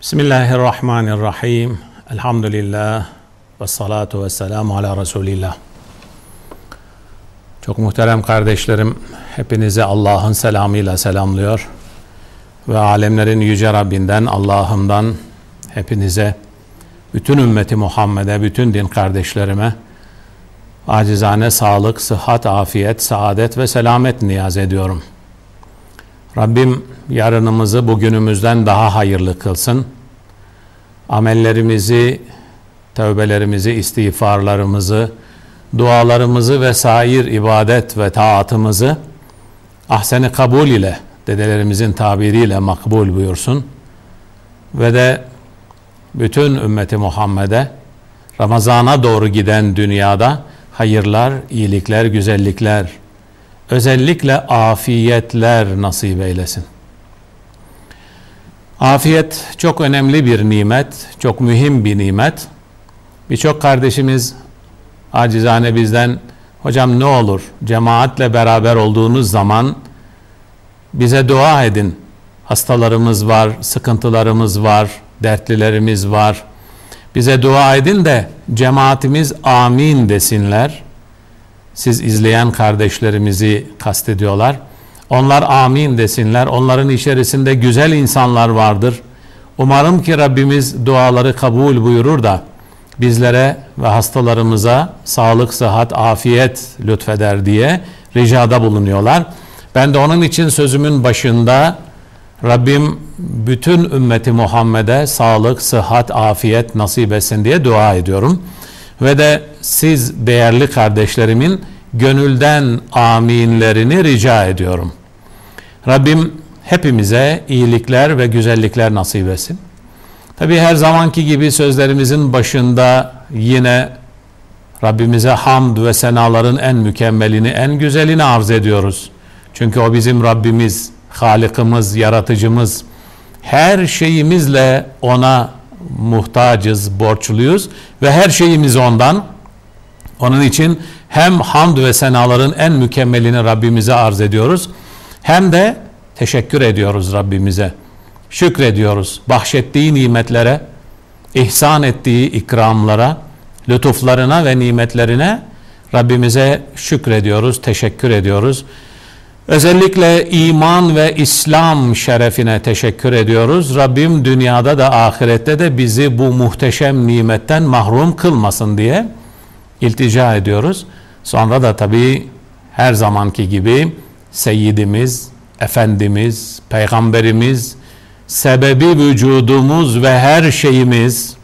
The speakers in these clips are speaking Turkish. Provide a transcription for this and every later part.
Bismillahirrahmanirrahim. Elhamdülillah. Ve salatu ve selamu ala Resulillah. Çok muhterem kardeşlerim, hepinizi Allah'ın selamıyla selamlıyor. Ve alemlerin yüce Rabbinden, Allah'ımdan hepinize, bütün ümmeti Muhammed'e, bütün din kardeşlerime acizane sağlık, sıhhat, afiyet, saadet ve selamet niyaz ediyorum. Rabbim yarınımızı bugünümüzden daha hayırlı kılsın. Amellerimizi, tövbelerimizi, istiğfarlarımızı, dualarımızı ve sair ibadet ve taatımızı ahseni kabul ile, dedelerimizin tabiriyle makbul buyursun. Ve de bütün ümmeti Muhammed'e Ramazana doğru giden dünyada hayırlar, iyilikler, güzellikler, özellikle afiyetler nasip eylesin. Afiyet çok önemli bir nimet, çok mühim bir nimet. Birçok kardeşimiz acizane bizden hocam ne olur cemaatle beraber olduğunuz zaman bize dua edin. Hastalarımız var, sıkıntılarımız var, dertlilerimiz var. Bize dua edin de cemaatimiz amin desinler. Siz izleyen kardeşlerimizi kastediyorlar. Onlar amin desinler. Onların içerisinde güzel insanlar vardır. Umarım ki Rabbimiz duaları kabul buyurur da bizlere ve hastalarımıza sağlık, sıhhat, afiyet lütfeder diye ricada bulunuyorlar. Ben de onun için sözümün başında Rabbim bütün ümmeti Muhammed'e sağlık, sıhhat, afiyet nasip etsin diye dua ediyorum. Ve de siz değerli kardeşlerimin gönülden aminlerini rica ediyorum. Rabbim hepimize iyilikler ve güzellikler nasip etsin. Tabi her zamanki gibi sözlerimizin başında yine Rabbimize hamd ve senaların en mükemmelini, en güzelini arz ediyoruz. Çünkü o bizim Rabbimiz, Halikimiz, Yaratıcımız. Her şeyimizle ona muhtacız, borçluyuz ve her şeyimiz ondan. Onun için hem hamd ve senaların en mükemmelini Rabbimize arz ediyoruz. Hem de teşekkür ediyoruz Rabbimize. Şükrediyoruz. Bahşettiği nimetlere, ihsan ettiği ikramlara, lütuflarına ve nimetlerine Rabbimize şükrediyoruz, teşekkür ediyoruz. Özellikle iman ve İslam şerefine teşekkür ediyoruz. Rabbim dünyada da ahirette de bizi bu muhteşem nimetten mahrum kılmasın diye iltica ediyoruz. Sonra da tabii her zamanki gibi Seyyidimiz, Efendimiz, Peygamberimiz, sebebi vücudumuz ve her şeyimiz,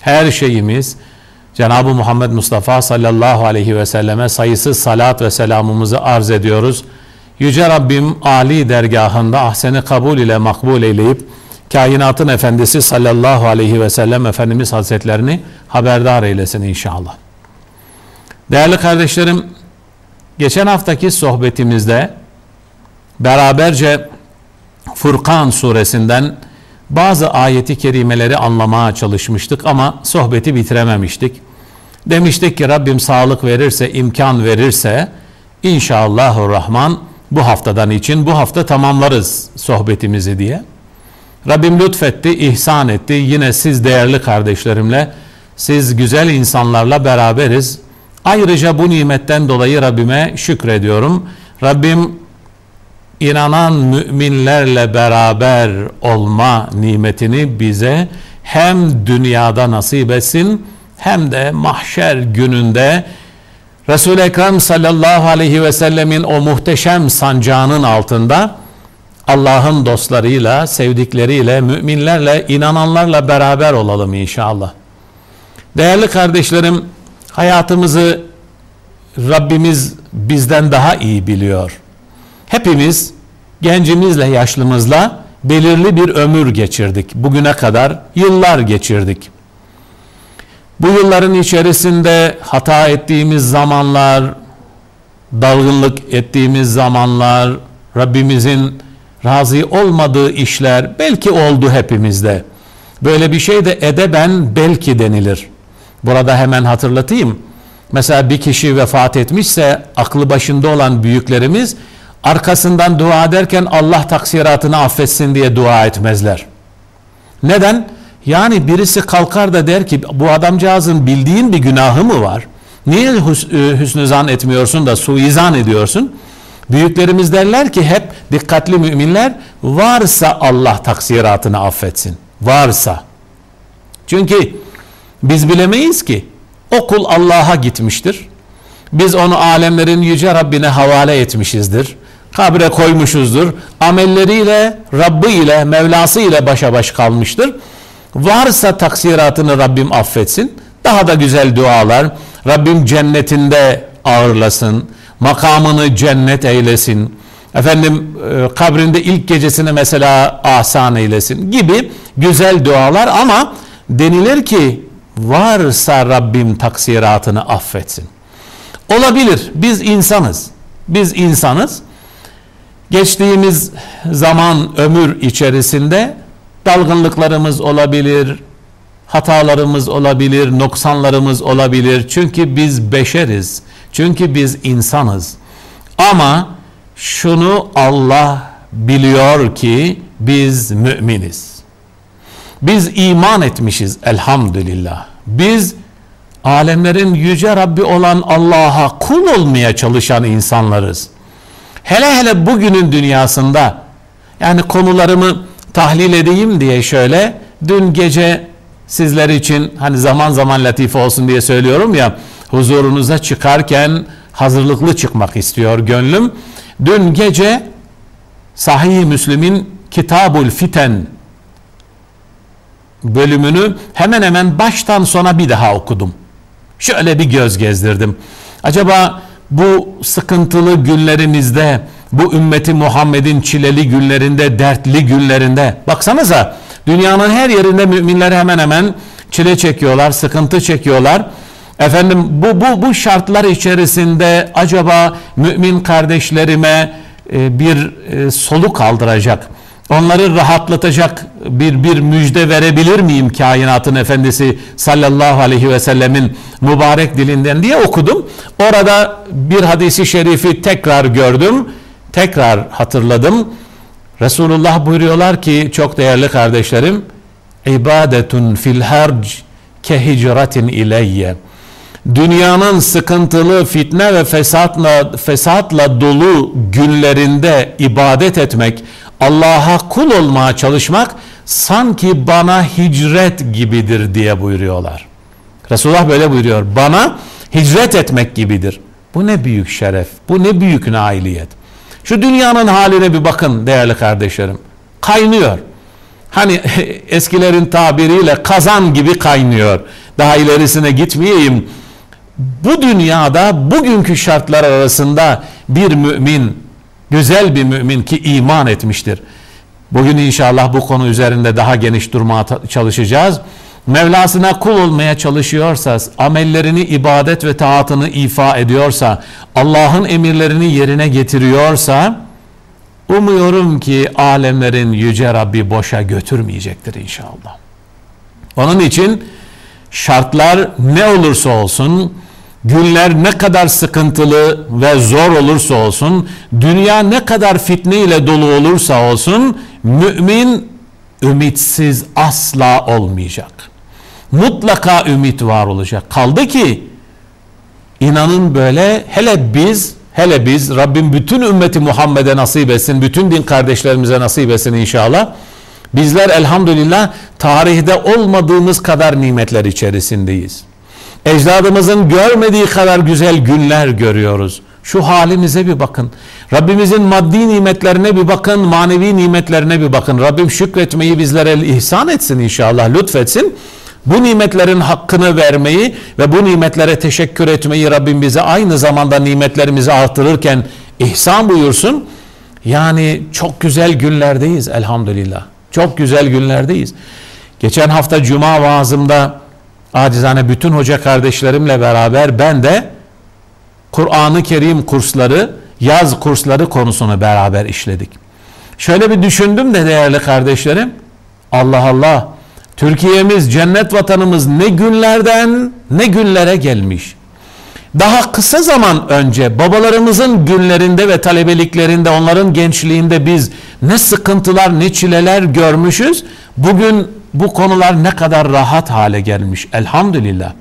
her şeyimiz Cenab-ı Muhammed Mustafa sallallahu aleyhi ve selleme sayısız salat ve selamımızı arz ediyoruz. Yüce Rabbim Ali dergahında ahseni kabul ile makbul eyleyip kainatın efendisi sallallahu aleyhi ve sellem Efendimiz Hazretlerini haberdar eylesin inşallah. Değerli kardeşlerim, geçen haftaki sohbetimizde beraberce Furkan suresinden bazı ayeti kerimeleri anlamaya çalışmıştık ama sohbeti bitirememiştik. Demiştik ki Rabbim sağlık verirse, imkan verirse inşallahurrahman bu haftadan için bu hafta tamamlarız sohbetimizi diye. Rabbim lütfetti, ihsan etti. Yine siz değerli kardeşlerimle, siz güzel insanlarla beraberiz. Ayrıca bu nimetten dolayı Rabbime şükrediyorum. Rabbim inanan müminlerle beraber olma nimetini bize hem dünyada nasip etsin hem de mahşer gününde Resul-i Ekrem sallallahu aleyhi ve sellemin o muhteşem sancağının altında Allah'ın dostlarıyla, sevdikleriyle, müminlerle, inananlarla beraber olalım inşallah. Değerli kardeşlerim, hayatımızı Rabbimiz bizden daha iyi biliyor. Hepimiz gencimizle, yaşlımızla belirli bir ömür geçirdik. Bugüne kadar yıllar geçirdik. Bu yılların içerisinde hata ettiğimiz zamanlar, dalgınlık ettiğimiz zamanlar, Rabbimizin razı olmadığı işler belki oldu hepimizde. Böyle bir şey de edeben belki denilir. Burada hemen hatırlatayım. Mesela bir kişi vefat etmişse aklı başında olan büyüklerimiz arkasından dua ederken Allah taksiratını affetsin diye dua etmezler. Neden? Yani birisi kalkar da der ki bu adamcağızın bildiğin bir günahı mı var? Niye hüs e, hüsnü zan etmiyorsun da suizan ediyorsun? Büyüklerimiz derler ki hep dikkatli müminler varsa Allah taksiratını affetsin. Varsa. Çünkü biz bilemeyiz ki o kul Allah'a gitmiştir. Biz onu alemlerin yüce Rabbine havale etmişizdir. Kabre koymuşuzdur. Amelleriyle, Rabbi ile, Mevlası ile başa baş kalmıştır. Varsa taksiratını Rabbim affetsin. Daha da güzel dualar. Rabbim cennetinde ağırlasın. Makamını cennet eylesin. Efendim e, kabrinde ilk gecesini mesela ahsan eylesin gibi güzel dualar ama denilir ki varsa Rabbim taksiratını affetsin. Olabilir. Biz insanız. Biz insanız. Geçtiğimiz zaman ömür içerisinde dalgınlıklarımız olabilir, hatalarımız olabilir, noksanlarımız olabilir. Çünkü biz beşeriz. Çünkü biz insanız. Ama şunu Allah biliyor ki biz müminiz. Biz iman etmişiz elhamdülillah. Biz alemlerin yüce Rabbi olan Allah'a kul olmaya çalışan insanlarız. Hele hele bugünün dünyasında yani konularımı tahlil edeyim diye şöyle dün gece sizler için hani zaman zaman latife olsun diye söylüyorum ya huzurunuza çıkarken hazırlıklı çıkmak istiyor gönlüm. Dün gece Sahih Müslim'in Kitabul Fiten bölümünü hemen hemen baştan sona bir daha okudum. Şöyle bir göz gezdirdim. Acaba bu sıkıntılı günlerimizde, bu ümmeti Muhammed'in çileli günlerinde, dertli günlerinde, baksanıza dünyanın her yerinde müminler hemen hemen çile çekiyorlar, sıkıntı çekiyorlar. Efendim bu bu bu şartlar içerisinde acaba mümin kardeşlerime e, bir e, soluk aldıracak, onları rahatlatacak bir bir müjde verebilir miyim kainatın efendisi sallallahu aleyhi ve sellemin mübarek dilinden diye okudum. Orada bir hadisi şerifi tekrar gördüm. Tekrar hatırladım. Resulullah buyuruyorlar ki çok değerli kardeşlerim ibadetun fil harc ke hicratin ileyye dünyanın sıkıntılı fitne ve fesatla, fesatla dolu günlerinde ibadet etmek, Allah'a kul olmaya çalışmak sanki bana hicret gibidir diye buyuruyorlar. Resulullah böyle buyuruyor. Bana hicret etmek gibidir. Bu ne büyük şeref, bu ne büyük nailiyet. Şu dünyanın haline bir bakın değerli kardeşlerim. Kaynıyor. Hani eskilerin tabiriyle kazan gibi kaynıyor. Daha ilerisine gitmeyeyim bu dünyada bugünkü şartlar arasında bir mümin, güzel bir mümin ki iman etmiştir. Bugün inşallah bu konu üzerinde daha geniş durmaya çalışacağız. Mevlasına kul olmaya çalışıyorsa, amellerini, ibadet ve taatını ifa ediyorsa, Allah'ın emirlerini yerine getiriyorsa, umuyorum ki alemlerin yüce Rabbi boşa götürmeyecektir inşallah. Onun için şartlar ne olursa olsun, günler ne kadar sıkıntılı ve zor olursa olsun, dünya ne kadar fitne ile dolu olursa olsun, mümin ümitsiz asla olmayacak. Mutlaka ümit var olacak. Kaldı ki inanın böyle hele biz hele biz Rabbim bütün ümmeti Muhammed'e nasip etsin, bütün din kardeşlerimize nasip etsin inşallah. Bizler elhamdülillah tarihte olmadığımız kadar nimetler içerisindeyiz. Ecdadımızın görmediği kadar güzel günler görüyoruz. Şu halimize bir bakın. Rabbimizin maddi nimetlerine bir bakın, manevi nimetlerine bir bakın. Rabbim şükretmeyi bizlere ihsan etsin inşallah, lütfetsin. Bu nimetlerin hakkını vermeyi ve bu nimetlere teşekkür etmeyi Rabbim bize aynı zamanda nimetlerimizi artırırken ihsan buyursun. Yani çok güzel günlerdeyiz elhamdülillah. Çok güzel günlerdeyiz. Geçen hafta cuma vaazımda acizane bütün hoca kardeşlerimle beraber ben de Kur'an-ı Kerim kursları, yaz kursları konusunu beraber işledik. Şöyle bir düşündüm de değerli kardeşlerim. Allah Allah. Türkiye'miz, cennet vatanımız ne günlerden ne günlere gelmiş. Daha kısa zaman önce babalarımızın günlerinde ve talebeliklerinde onların gençliğinde biz ne sıkıntılar ne çileler görmüşüz. Bugün bu konular ne kadar rahat hale gelmiş elhamdülillah.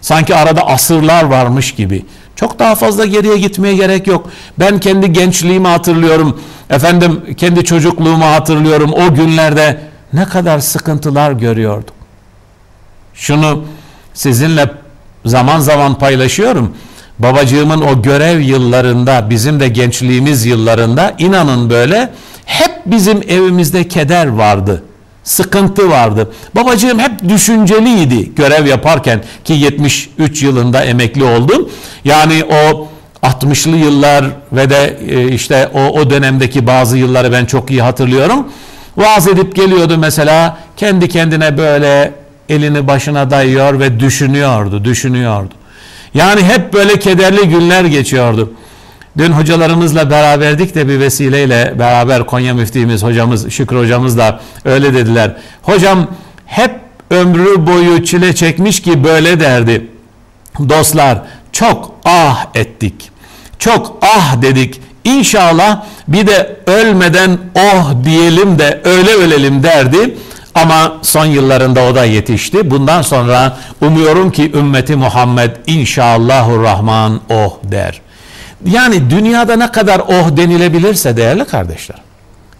Sanki arada asırlar varmış gibi. Çok daha fazla geriye gitmeye gerek yok. Ben kendi gençliğimi hatırlıyorum. Efendim kendi çocukluğumu hatırlıyorum. O günlerde ne kadar sıkıntılar görüyordum. Şunu sizinle zaman zaman paylaşıyorum. Babacığımın o görev yıllarında, bizim de gençliğimiz yıllarında inanın böyle hep bizim evimizde keder vardı. Sıkıntı vardı. Babacığım hep düşünceliydi görev yaparken ki 73 yılında emekli oldum. Yani o 60'lı yıllar ve de e, işte o, o dönemdeki bazı yılları ben çok iyi hatırlıyorum. Vaaz edip geliyordu mesela kendi kendine böyle elini başına dayıyor ve düşünüyordu, düşünüyordu. Yani hep böyle kederli günler geçiyordu. Dün hocalarımızla beraberdik de bir vesileyle beraber Konya müftimiz hocamız Şükrü hocamız da öyle dediler. Hocam hep ömrü boyu çile çekmiş ki böyle derdi. Dostlar çok ah ettik. Çok ah dedik. İnşallah bir de ölmeden oh diyelim de öyle ölelim derdi. Ama son yıllarında o da yetişti. Bundan sonra umuyorum ki ümmeti Muhammed inşallahurrahman oh der. Yani dünyada ne kadar oh denilebilirse değerli kardeşler.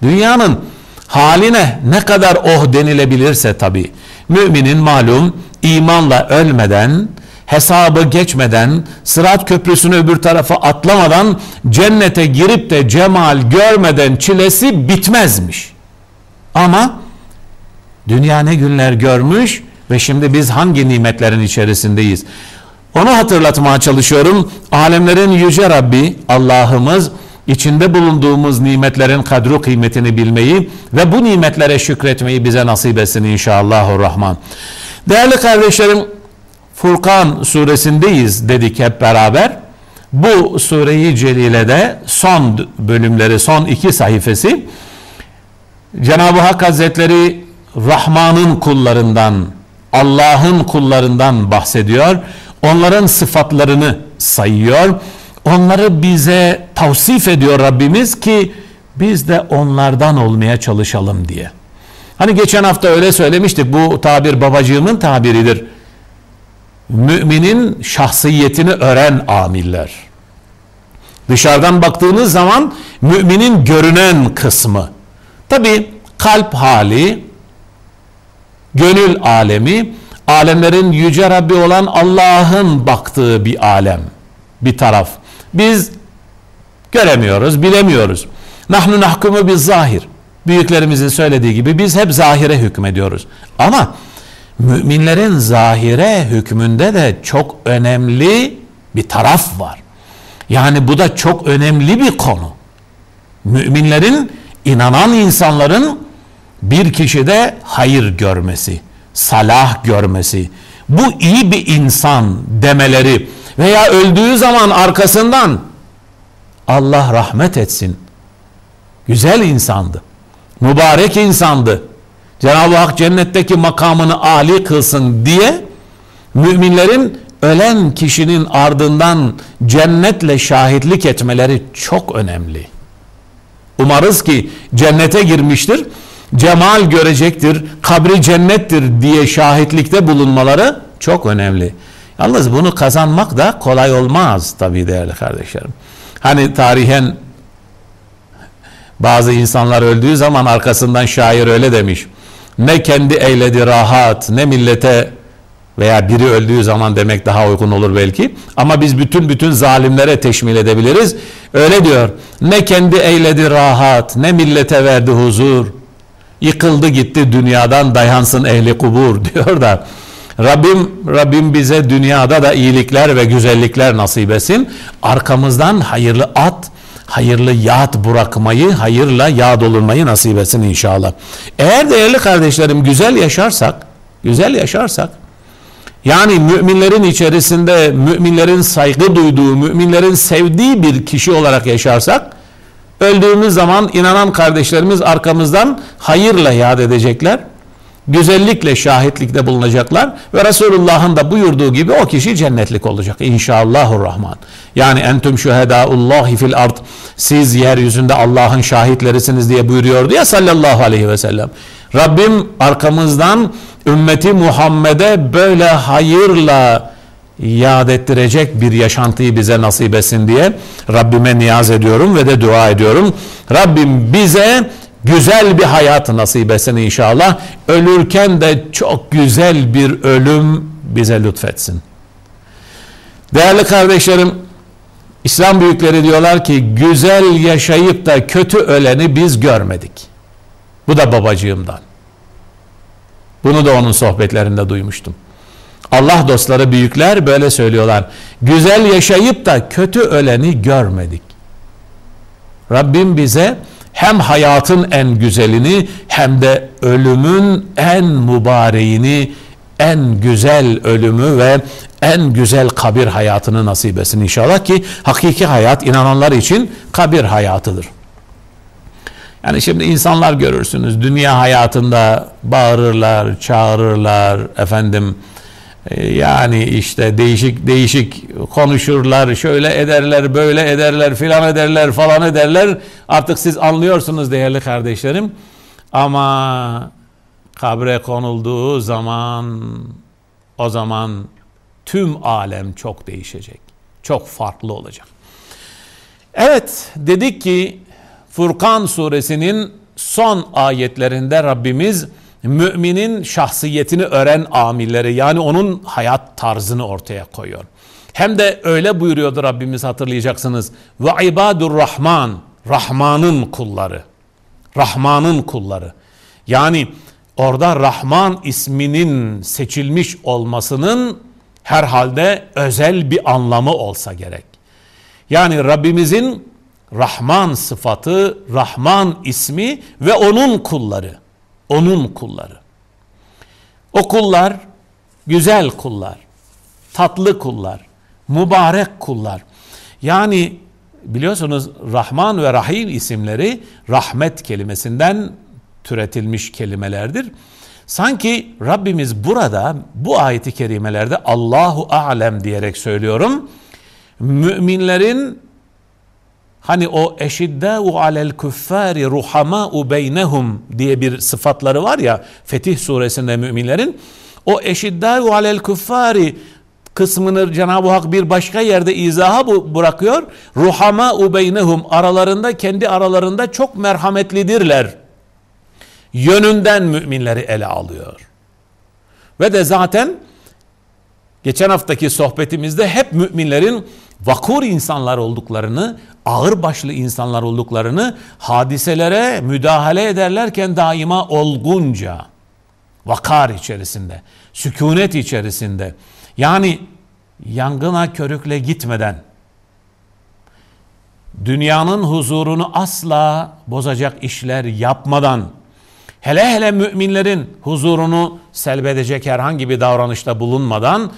Dünyanın haline ne kadar oh denilebilirse tabi. Müminin malum imanla ölmeden, hesabı geçmeden, sırat köprüsünü öbür tarafa atlamadan cennete girip de cemal görmeden çilesi bitmezmiş. Ama dünya ne günler görmüş ve şimdi biz hangi nimetlerin içerisindeyiz? Onu hatırlatmaya çalışıyorum. Alemlerin yüce Rabbi Allah'ımız içinde bulunduğumuz nimetlerin kadru kıymetini bilmeyi ve bu nimetlere şükretmeyi bize nasip etsin inşallahurrahman. Değerli kardeşlerim Furkan suresindeyiz dedik hep beraber. Bu sureyi celilede son bölümleri, son iki sayfası Cenab-ı Hak Hazretleri Rahman'ın kullarından, Allah'ın kullarından bahsediyor onların sıfatlarını sayıyor. Onları bize tavsif ediyor Rabbimiz ki biz de onlardan olmaya çalışalım diye. Hani geçen hafta öyle söylemiştik bu tabir babacığımın tabiridir. Müminin şahsiyetini öğren amiller. Dışarıdan baktığınız zaman müminin görünen kısmı. Tabi kalp hali, gönül alemi alemlerin yüce Rabbi olan Allah'ın baktığı bir alem, bir taraf. Biz göremiyoruz, bilemiyoruz. Nahnu nahkumu biz zahir. Büyüklerimizin söylediği gibi biz hep zahire hükmediyoruz. Ama müminlerin zahire hükmünde de çok önemli bir taraf var. Yani bu da çok önemli bir konu. Müminlerin, inanan insanların bir kişide hayır görmesi salah görmesi, bu iyi bir insan demeleri veya öldüğü zaman arkasından Allah rahmet etsin. Güzel insandı. Mübarek insandı. Cenab-ı Hak cennetteki makamını âli kılsın diye müminlerin ölen kişinin ardından cennetle şahitlik etmeleri çok önemli. Umarız ki cennete girmiştir cemal görecektir, kabri cennettir diye şahitlikte bulunmaları çok önemli. Yalnız bunu kazanmak da kolay olmaz tabii değerli kardeşlerim. Hani tarihen bazı insanlar öldüğü zaman arkasından şair öyle demiş. Ne kendi eyledi rahat ne millete veya biri öldüğü zaman demek daha uygun olur belki. Ama biz bütün bütün zalimlere teşmil edebiliriz. Öyle diyor. Ne kendi eyledi rahat ne millete verdi huzur yıkıldı gitti dünyadan dayansın ehli kubur diyor da Rabbim Rabbim bize dünyada da iyilikler ve güzellikler nasip etsin. Arkamızdan hayırlı at, hayırlı yat bırakmayı, hayırla yağ dolurmayı nasip etsin inşallah. Eğer değerli kardeşlerim güzel yaşarsak, güzel yaşarsak yani müminlerin içerisinde müminlerin saygı duyduğu, müminlerin sevdiği bir kişi olarak yaşarsak Öldüğümüz zaman inanan kardeşlerimiz arkamızdan hayırla yad edecekler. Güzellikle şahitlikte bulunacaklar ve Resulullah'ın da buyurduğu gibi o kişi cennetlik olacak inşallahurrahman. Yani entüm şuhedaullahi fil ard siz yeryüzünde Allah'ın şahitlerisiniz diye buyuruyordu ya sallallahu aleyhi ve sellem. Rabbim arkamızdan ümmeti Muhammed'e böyle hayırla yad ettirecek bir yaşantıyı bize nasip etsin diye Rabbime niyaz ediyorum ve de dua ediyorum. Rabbim bize güzel bir hayat nasip etsin inşallah. Ölürken de çok güzel bir ölüm bize lütfetsin. Değerli kardeşlerim, İslam büyükleri diyorlar ki güzel yaşayıp da kötü öleni biz görmedik. Bu da babacığımdan. Bunu da onun sohbetlerinde duymuştum. Allah dostları büyükler böyle söylüyorlar. Güzel yaşayıp da kötü öleni görmedik. Rabbim bize hem hayatın en güzelini hem de ölümün en mübareğini, en güzel ölümü ve en güzel kabir hayatını nasip etsin inşallah ki hakiki hayat inananlar için kabir hayatıdır. Yani şimdi insanlar görürsünüz dünya hayatında bağırırlar, çağırırlar, efendim yani işte değişik değişik konuşurlar, şöyle ederler, böyle ederler, filan ederler, falan ederler. Artık siz anlıyorsunuz değerli kardeşlerim. Ama kabre konulduğu zaman o zaman tüm alem çok değişecek. Çok farklı olacak. Evet dedik ki Furkan suresinin son ayetlerinde Rabbimiz müminin şahsiyetini öğren amilleri yani onun hayat tarzını ortaya koyuyor. Hem de öyle buyuruyordu Rabbimiz hatırlayacaksınız. Ve ibadur rahman, Rahman'ın kulları. Rahman'ın kulları. Yani orada Rahman isminin seçilmiş olmasının herhalde özel bir anlamı olsa gerek. Yani Rabbimizin Rahman sıfatı, Rahman ismi ve onun kulları. Onun kulları. O kullar güzel kullar, tatlı kullar, mübarek kullar. Yani biliyorsunuz Rahman ve Rahim isimleri rahmet kelimesinden türetilmiş kelimelerdir. Sanki Rabbimiz burada bu ayeti kerimelerde Allahu alem diyerek söylüyorum. Müminlerin Hani o eşiddâ'u alel kuffâri ruhamâ'u beynehum diye bir sıfatları var ya Fetih suresinde müminlerin. O eşiddâ'u alel kuffâri kısmını Cenab-ı Hak bir başka yerde izaha bırakıyor. Ruhama beynehum aralarında kendi aralarında çok merhametlidirler. Yönünden müminleri ele alıyor. Ve de zaten geçen haftaki sohbetimizde hep müminlerin vakur insanlar olduklarını, ağır başlı insanlar olduklarını hadiselere müdahale ederlerken daima olgunca, vakar içerisinde, sükunet içerisinde, yani yangına körükle gitmeden, dünyanın huzurunu asla bozacak işler yapmadan, hele hele müminlerin huzurunu selbedecek herhangi bir davranışta bulunmadan,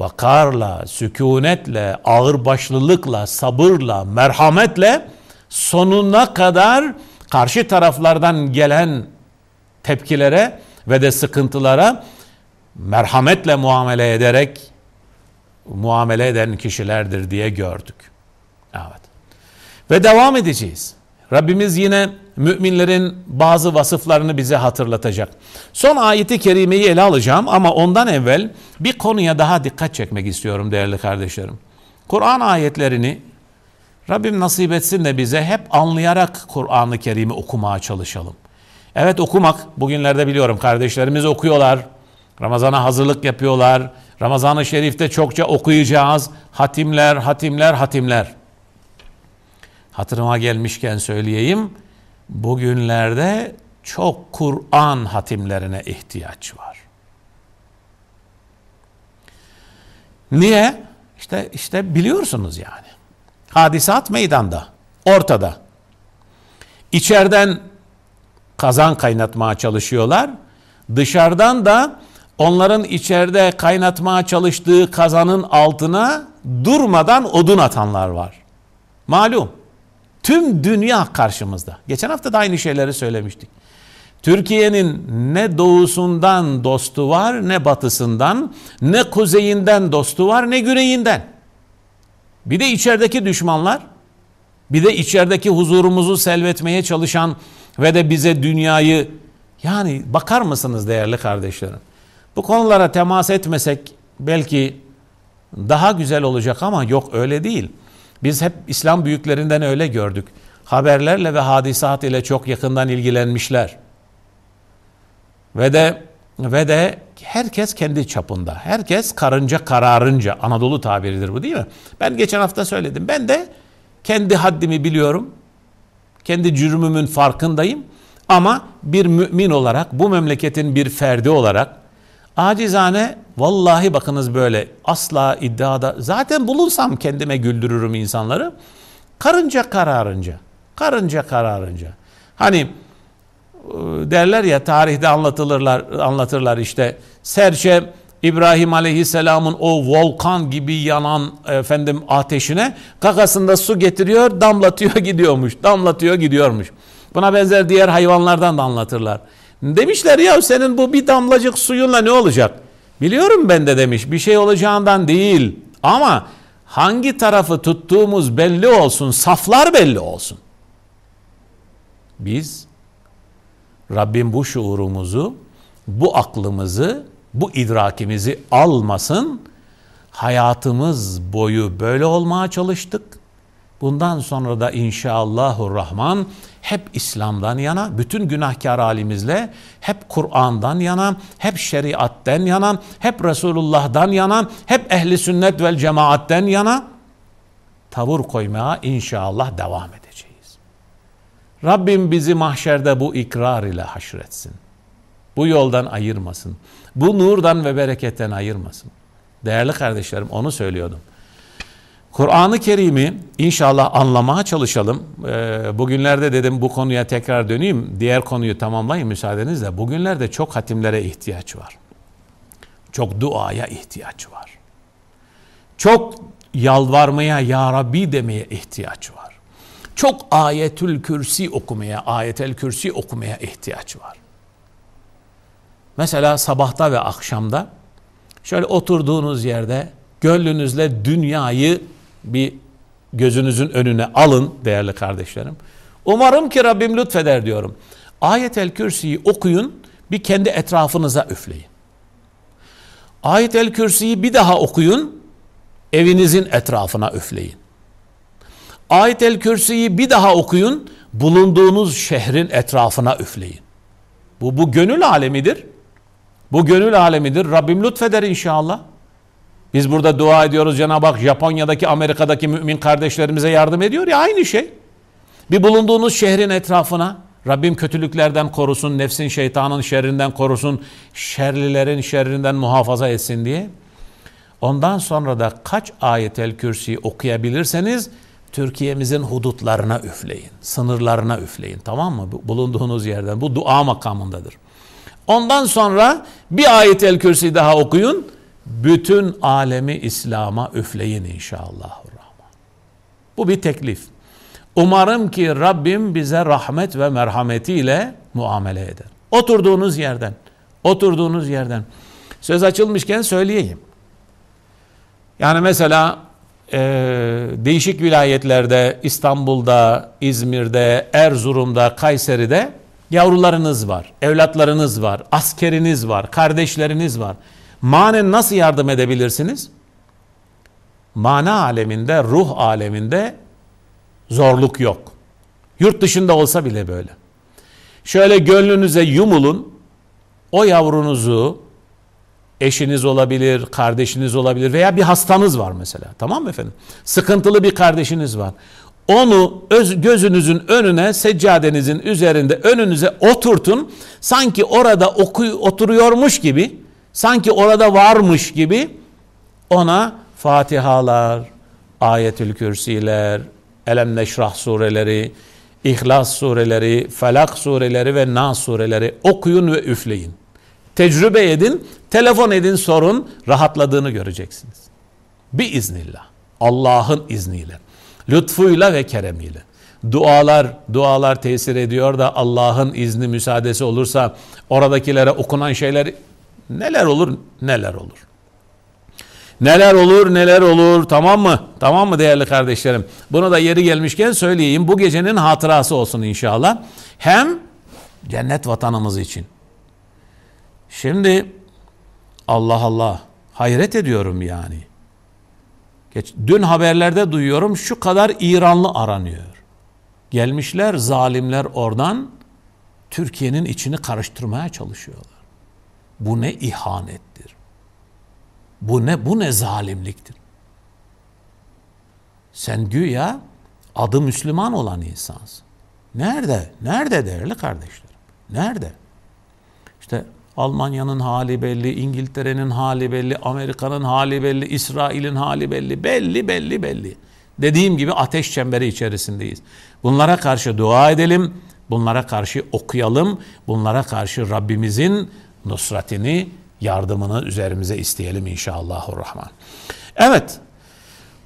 vakarla, sükunetle, ağırbaşlılıkla, sabırla, merhametle sonuna kadar karşı taraflardan gelen tepkilere ve de sıkıntılara merhametle muamele ederek muamele eden kişilerdir diye gördük. Evet. Ve devam edeceğiz. Rabbimiz yine müminlerin bazı vasıflarını bize hatırlatacak. Son ayeti kerimeyi ele alacağım ama ondan evvel bir konuya daha dikkat çekmek istiyorum değerli kardeşlerim. Kur'an ayetlerini Rabbim nasip etsin de bize hep anlayarak Kur'an-ı Kerim'i okumaya çalışalım. Evet okumak bugünlerde biliyorum kardeşlerimiz okuyorlar. Ramazana hazırlık yapıyorlar. Ramazan-ı Şerif'te çokça okuyacağız. Hatimler, hatimler, hatimler. Hatırıma gelmişken söyleyeyim bugünlerde çok Kur'an hatimlerine ihtiyaç var. Niye? İşte işte biliyorsunuz yani. Hadisat meydanda, ortada. İçeriden kazan kaynatmaya çalışıyorlar. Dışarıdan da onların içeride kaynatmaya çalıştığı kazanın altına durmadan odun atanlar var. Malum. Tüm dünya karşımızda. Geçen hafta da aynı şeyleri söylemiştik. Türkiye'nin ne doğusundan dostu var, ne batısından, ne kuzeyinden dostu var, ne güneyinden. Bir de içerideki düşmanlar, bir de içerideki huzurumuzu selvetmeye çalışan ve de bize dünyayı yani bakar mısınız değerli kardeşlerim? Bu konulara temas etmesek belki daha güzel olacak ama yok öyle değil. Biz hep İslam büyüklerinden öyle gördük. Haberlerle ve hadisat ile çok yakından ilgilenmişler. Ve de ve de herkes kendi çapında. Herkes karınca kararınca. Anadolu tabiridir bu değil mi? Ben geçen hafta söyledim. Ben de kendi haddimi biliyorum. Kendi cürmümün farkındayım. Ama bir mümin olarak, bu memleketin bir ferdi olarak acizane vallahi bakınız böyle asla iddiada zaten bulunsam kendime güldürürüm insanları. Karınca kararınca. Karınca kararınca. Hani e, derler ya tarihte anlatılırlar anlatırlar işte serçe İbrahim Aleyhisselam'ın o volkan gibi yanan efendim ateşine kakasında su getiriyor, damlatıyor gidiyormuş. Damlatıyor gidiyormuş. Buna benzer diğer hayvanlardan da anlatırlar. Demişler ya senin bu bir damlacık suyunla ne olacak? Biliyorum ben de demiş bir şey olacağından değil. Ama hangi tarafı tuttuğumuz belli olsun, saflar belli olsun. Biz Rabbim bu şuurumuzu, bu aklımızı, bu idrakimizi almasın. Hayatımız boyu böyle olmaya çalıştık. Bundan sonra da inşallahü rahman hep İslam'dan yana, bütün günahkar halimizle hep Kur'an'dan yana, hep şeriatten yana, hep Resulullah'dan yana, hep ehli sünnet vel cemaatten yana tavır koymaya inşallah devam edeceğiz. Rabbim bizi mahşerde bu ikrar ile haşretsin. Bu yoldan ayırmasın. Bu nurdan ve bereketten ayırmasın. Değerli kardeşlerim onu söylüyordum. Kur'an-ı Kerim'i inşallah anlamaya çalışalım. Ee, bugünlerde dedim bu konuya tekrar döneyim. Diğer konuyu tamamlayayım müsaadenizle. Bugünlerde çok hatimlere ihtiyaç var. Çok duaya ihtiyaç var. Çok yalvarmaya, Ya Rabbi demeye ihtiyaç var. Çok ayetül kürsi okumaya, ayetel kürsi okumaya ihtiyaç var. Mesela sabahta ve akşamda şöyle oturduğunuz yerde gönlünüzle dünyayı bir gözünüzün önüne alın değerli kardeşlerim. Umarım ki Rabbim lütfeder diyorum. Ayet-el Kürsi'yi okuyun, bir kendi etrafınıza üfleyin. Ayet-el Kürsi'yi bir daha okuyun, evinizin etrafına üfleyin. Ayet-el Kürsi'yi bir daha okuyun, bulunduğunuz şehrin etrafına üfleyin. Bu, bu gönül alemidir. Bu gönül alemidir. Rabbim lütfeder inşallah. Biz burada dua ediyoruz Cenab-ı Hak Japonya'daki Amerika'daki mümin kardeşlerimize yardım ediyor ya aynı şey. Bir bulunduğunuz şehrin etrafına Rabbim kötülüklerden korusun, nefsin şeytanın şerrinden korusun, şerlilerin şerrinden muhafaza etsin diye. Ondan sonra da kaç ayetel kürsi okuyabilirseniz Türkiye'mizin hudutlarına üfleyin, sınırlarına üfleyin tamam mı? Bulunduğunuz yerden bu dua makamındadır. Ondan sonra bir ayetel kürsi daha okuyun bütün alemi İslam'a üfleyin inşallah. Bu bir teklif. Umarım ki Rabbim bize rahmet ve merhametiyle muamele eder. Oturduğunuz yerden, oturduğunuz yerden. Söz açılmışken söyleyeyim. Yani mesela e, değişik vilayetlerde, İstanbul'da, İzmir'de, Erzurum'da, Kayseri'de yavrularınız var, evlatlarınız var, askeriniz var, kardeşleriniz var. Manen nasıl yardım edebilirsiniz? Mana aleminde, ruh aleminde zorluk yok. Yurt dışında olsa bile böyle. Şöyle gönlünüze yumulun. O yavrunuzu eşiniz olabilir, kardeşiniz olabilir veya bir hastanız var mesela. Tamam mı efendim? Sıkıntılı bir kardeşiniz var. Onu öz, gözünüzün önüne, seccadenizin üzerinde önünüze oturtun. Sanki orada oku, oturuyormuş gibi sanki orada varmış gibi ona Fatihalar, Ayetül Kürsiler, Elem Neşrah sureleri, İhlas sureleri, Felak sureleri ve Nas sureleri okuyun ve üfleyin. Tecrübe edin, telefon edin sorun, rahatladığını göreceksiniz. Bir iznillah, Allah'ın izniyle, lütfuyla ve keremiyle. dualar dualar tesir ediyor da Allah'ın izni müsaadesi olursa oradakilere okunan şeyler neler olur neler olur. Neler olur neler olur tamam mı? Tamam mı değerli kardeşlerim? Bunu da yeri gelmişken söyleyeyim. Bu gecenin hatırası olsun inşallah. Hem cennet vatanımız için. Şimdi Allah Allah hayret ediyorum yani. Geç, dün haberlerde duyuyorum şu kadar İranlı aranıyor. Gelmişler zalimler oradan Türkiye'nin içini karıştırmaya çalışıyorlar. Bu ne ihanettir. Bu ne bu ne zalimliktir. Sen güya adı Müslüman olan insansın. Nerede? Nerede değerli kardeşlerim? Nerede? İşte Almanya'nın hali belli, İngiltere'nin hali belli, Amerika'nın hali belli, İsrail'in hali belli. Belli, belli, belli. Dediğim gibi ateş çemberi içerisindeyiz. Bunlara karşı dua edelim, bunlara karşı okuyalım, bunlara karşı Rabbimizin nusratini, yardımını üzerimize isteyelim inşallahurrahman. Evet,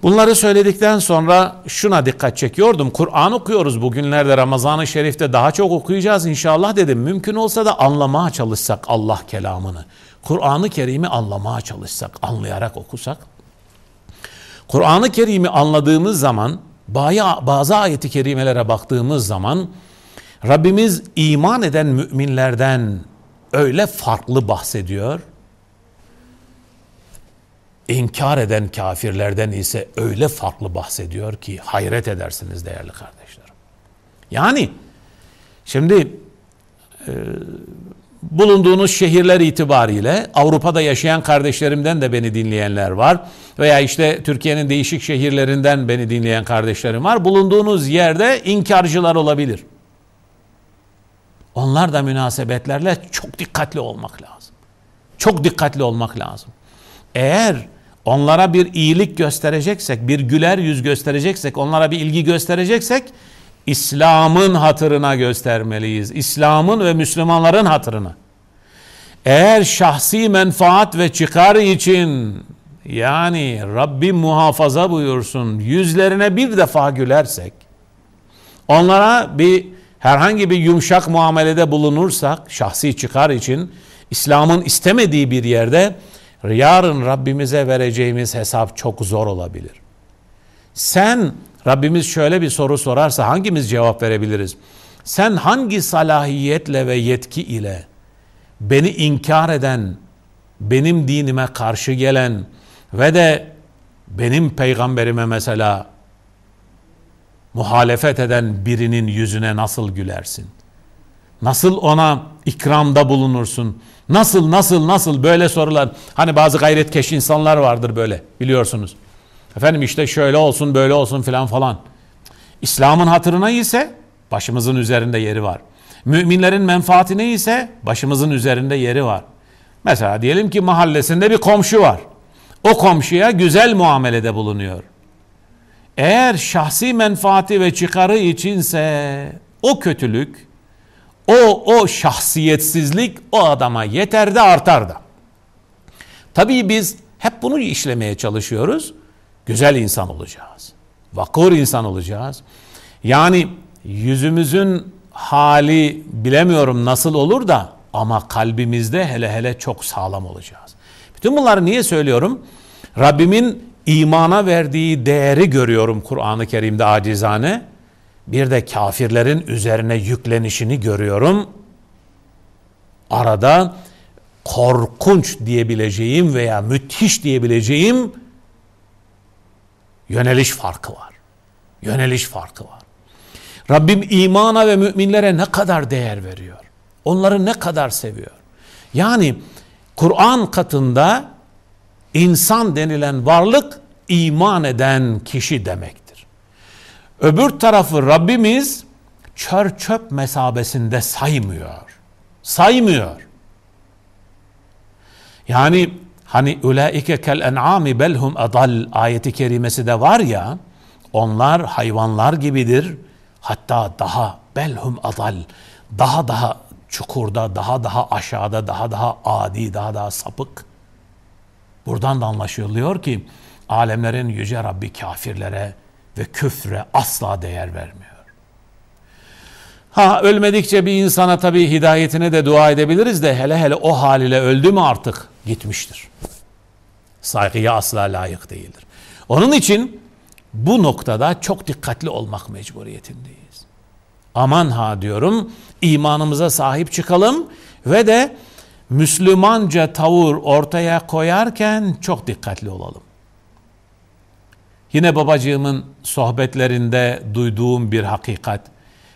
Bunları söyledikten sonra şuna dikkat çekiyordum. Kur'an okuyoruz bugünlerde Ramazan-ı Şerif'te daha çok okuyacağız inşallah dedim. Mümkün olsa da anlamaya çalışsak Allah kelamını. Kur'an-ı Kerim'i anlamaya çalışsak, anlayarak okusak. Kur'an-ı Kerim'i anladığımız zaman, bazı ayeti kerimelere baktığımız zaman Rabbimiz iman eden müminlerden öyle farklı bahsediyor inkar eden kafirlerden ise öyle farklı bahsediyor ki hayret edersiniz değerli kardeşlerim. Yani şimdi e, bulunduğunuz şehirler itibariyle Avrupa'da yaşayan kardeşlerimden de beni dinleyenler var veya işte Türkiye'nin değişik şehirlerinden beni dinleyen kardeşlerim var. Bulunduğunuz yerde inkarcılar olabilir. Onlar da münasebetlerle çok dikkatli olmak lazım. Çok dikkatli olmak lazım. Eğer onlara bir iyilik göstereceksek, bir güler yüz göstereceksek, onlara bir ilgi göstereceksek İslam'ın hatırına göstermeliyiz. İslam'ın ve Müslümanların hatırına. Eğer şahsi menfaat ve çıkar için yani Rabbim muhafaza buyursun yüzlerine bir defa gülersek onlara bir herhangi bir yumuşak muamelede bulunursak şahsi çıkar için İslam'ın istemediği bir yerde yarın Rabbimize vereceğimiz hesap çok zor olabilir. Sen Rabbimiz şöyle bir soru sorarsa hangimiz cevap verebiliriz? Sen hangi salahiyetle ve yetki ile beni inkar eden, benim dinime karşı gelen ve de benim peygamberime mesela muhalefet eden birinin yüzüne nasıl gülersin? Nasıl ona ikramda bulunursun? Nasıl nasıl nasıl böyle sorular. Hani bazı gayretkeş insanlar vardır böyle biliyorsunuz. Efendim işte şöyle olsun böyle olsun filan falan. İslam'ın hatırına ise başımızın üzerinde yeri var. Müminlerin menfaatine ise başımızın üzerinde yeri var. Mesela diyelim ki mahallesinde bir komşu var. O komşuya güzel muamelede bulunuyor. Eğer şahsi menfaati ve çıkarı içinse o kötülük o, o şahsiyetsizlik o adama yeter de artar da. Tabii biz hep bunu işlemeye çalışıyoruz. Güzel insan olacağız. Vakur insan olacağız. Yani yüzümüzün hali bilemiyorum nasıl olur da ama kalbimizde hele hele çok sağlam olacağız. Bütün bunları niye söylüyorum? Rabbimin imana verdiği değeri görüyorum Kur'an-ı Kerim'de acizane bir de kafirlerin üzerine yüklenişini görüyorum. Arada korkunç diyebileceğim veya müthiş diyebileceğim yöneliş farkı var. Yöneliş farkı var. Rabbim imana ve müminlere ne kadar değer veriyor. Onları ne kadar seviyor. Yani Kur'an katında insan denilen varlık iman eden kişi demek. Öbür tarafı Rabbimiz çör çöp mesabesinde saymıyor. Saymıyor. Yani hani ulaike kel en'ami belhum adal ayeti kerimesi de var ya onlar hayvanlar gibidir. Hatta daha belhum adal daha daha çukurda, daha daha aşağıda, daha daha adi, daha daha sapık. Buradan da anlaşılıyor ki alemlerin yüce Rabbi kafirlere ve küfre asla değer vermiyor. Ha ölmedikçe bir insana tabii hidayetine de dua edebiliriz de hele hele o haliyle öldü mü artık gitmiştir. Saygıya asla layık değildir. Onun için bu noktada çok dikkatli olmak mecburiyetindeyiz. Aman ha diyorum imanımıza sahip çıkalım ve de Müslümanca tavır ortaya koyarken çok dikkatli olalım. Yine babacığımın sohbetlerinde duyduğum bir hakikat.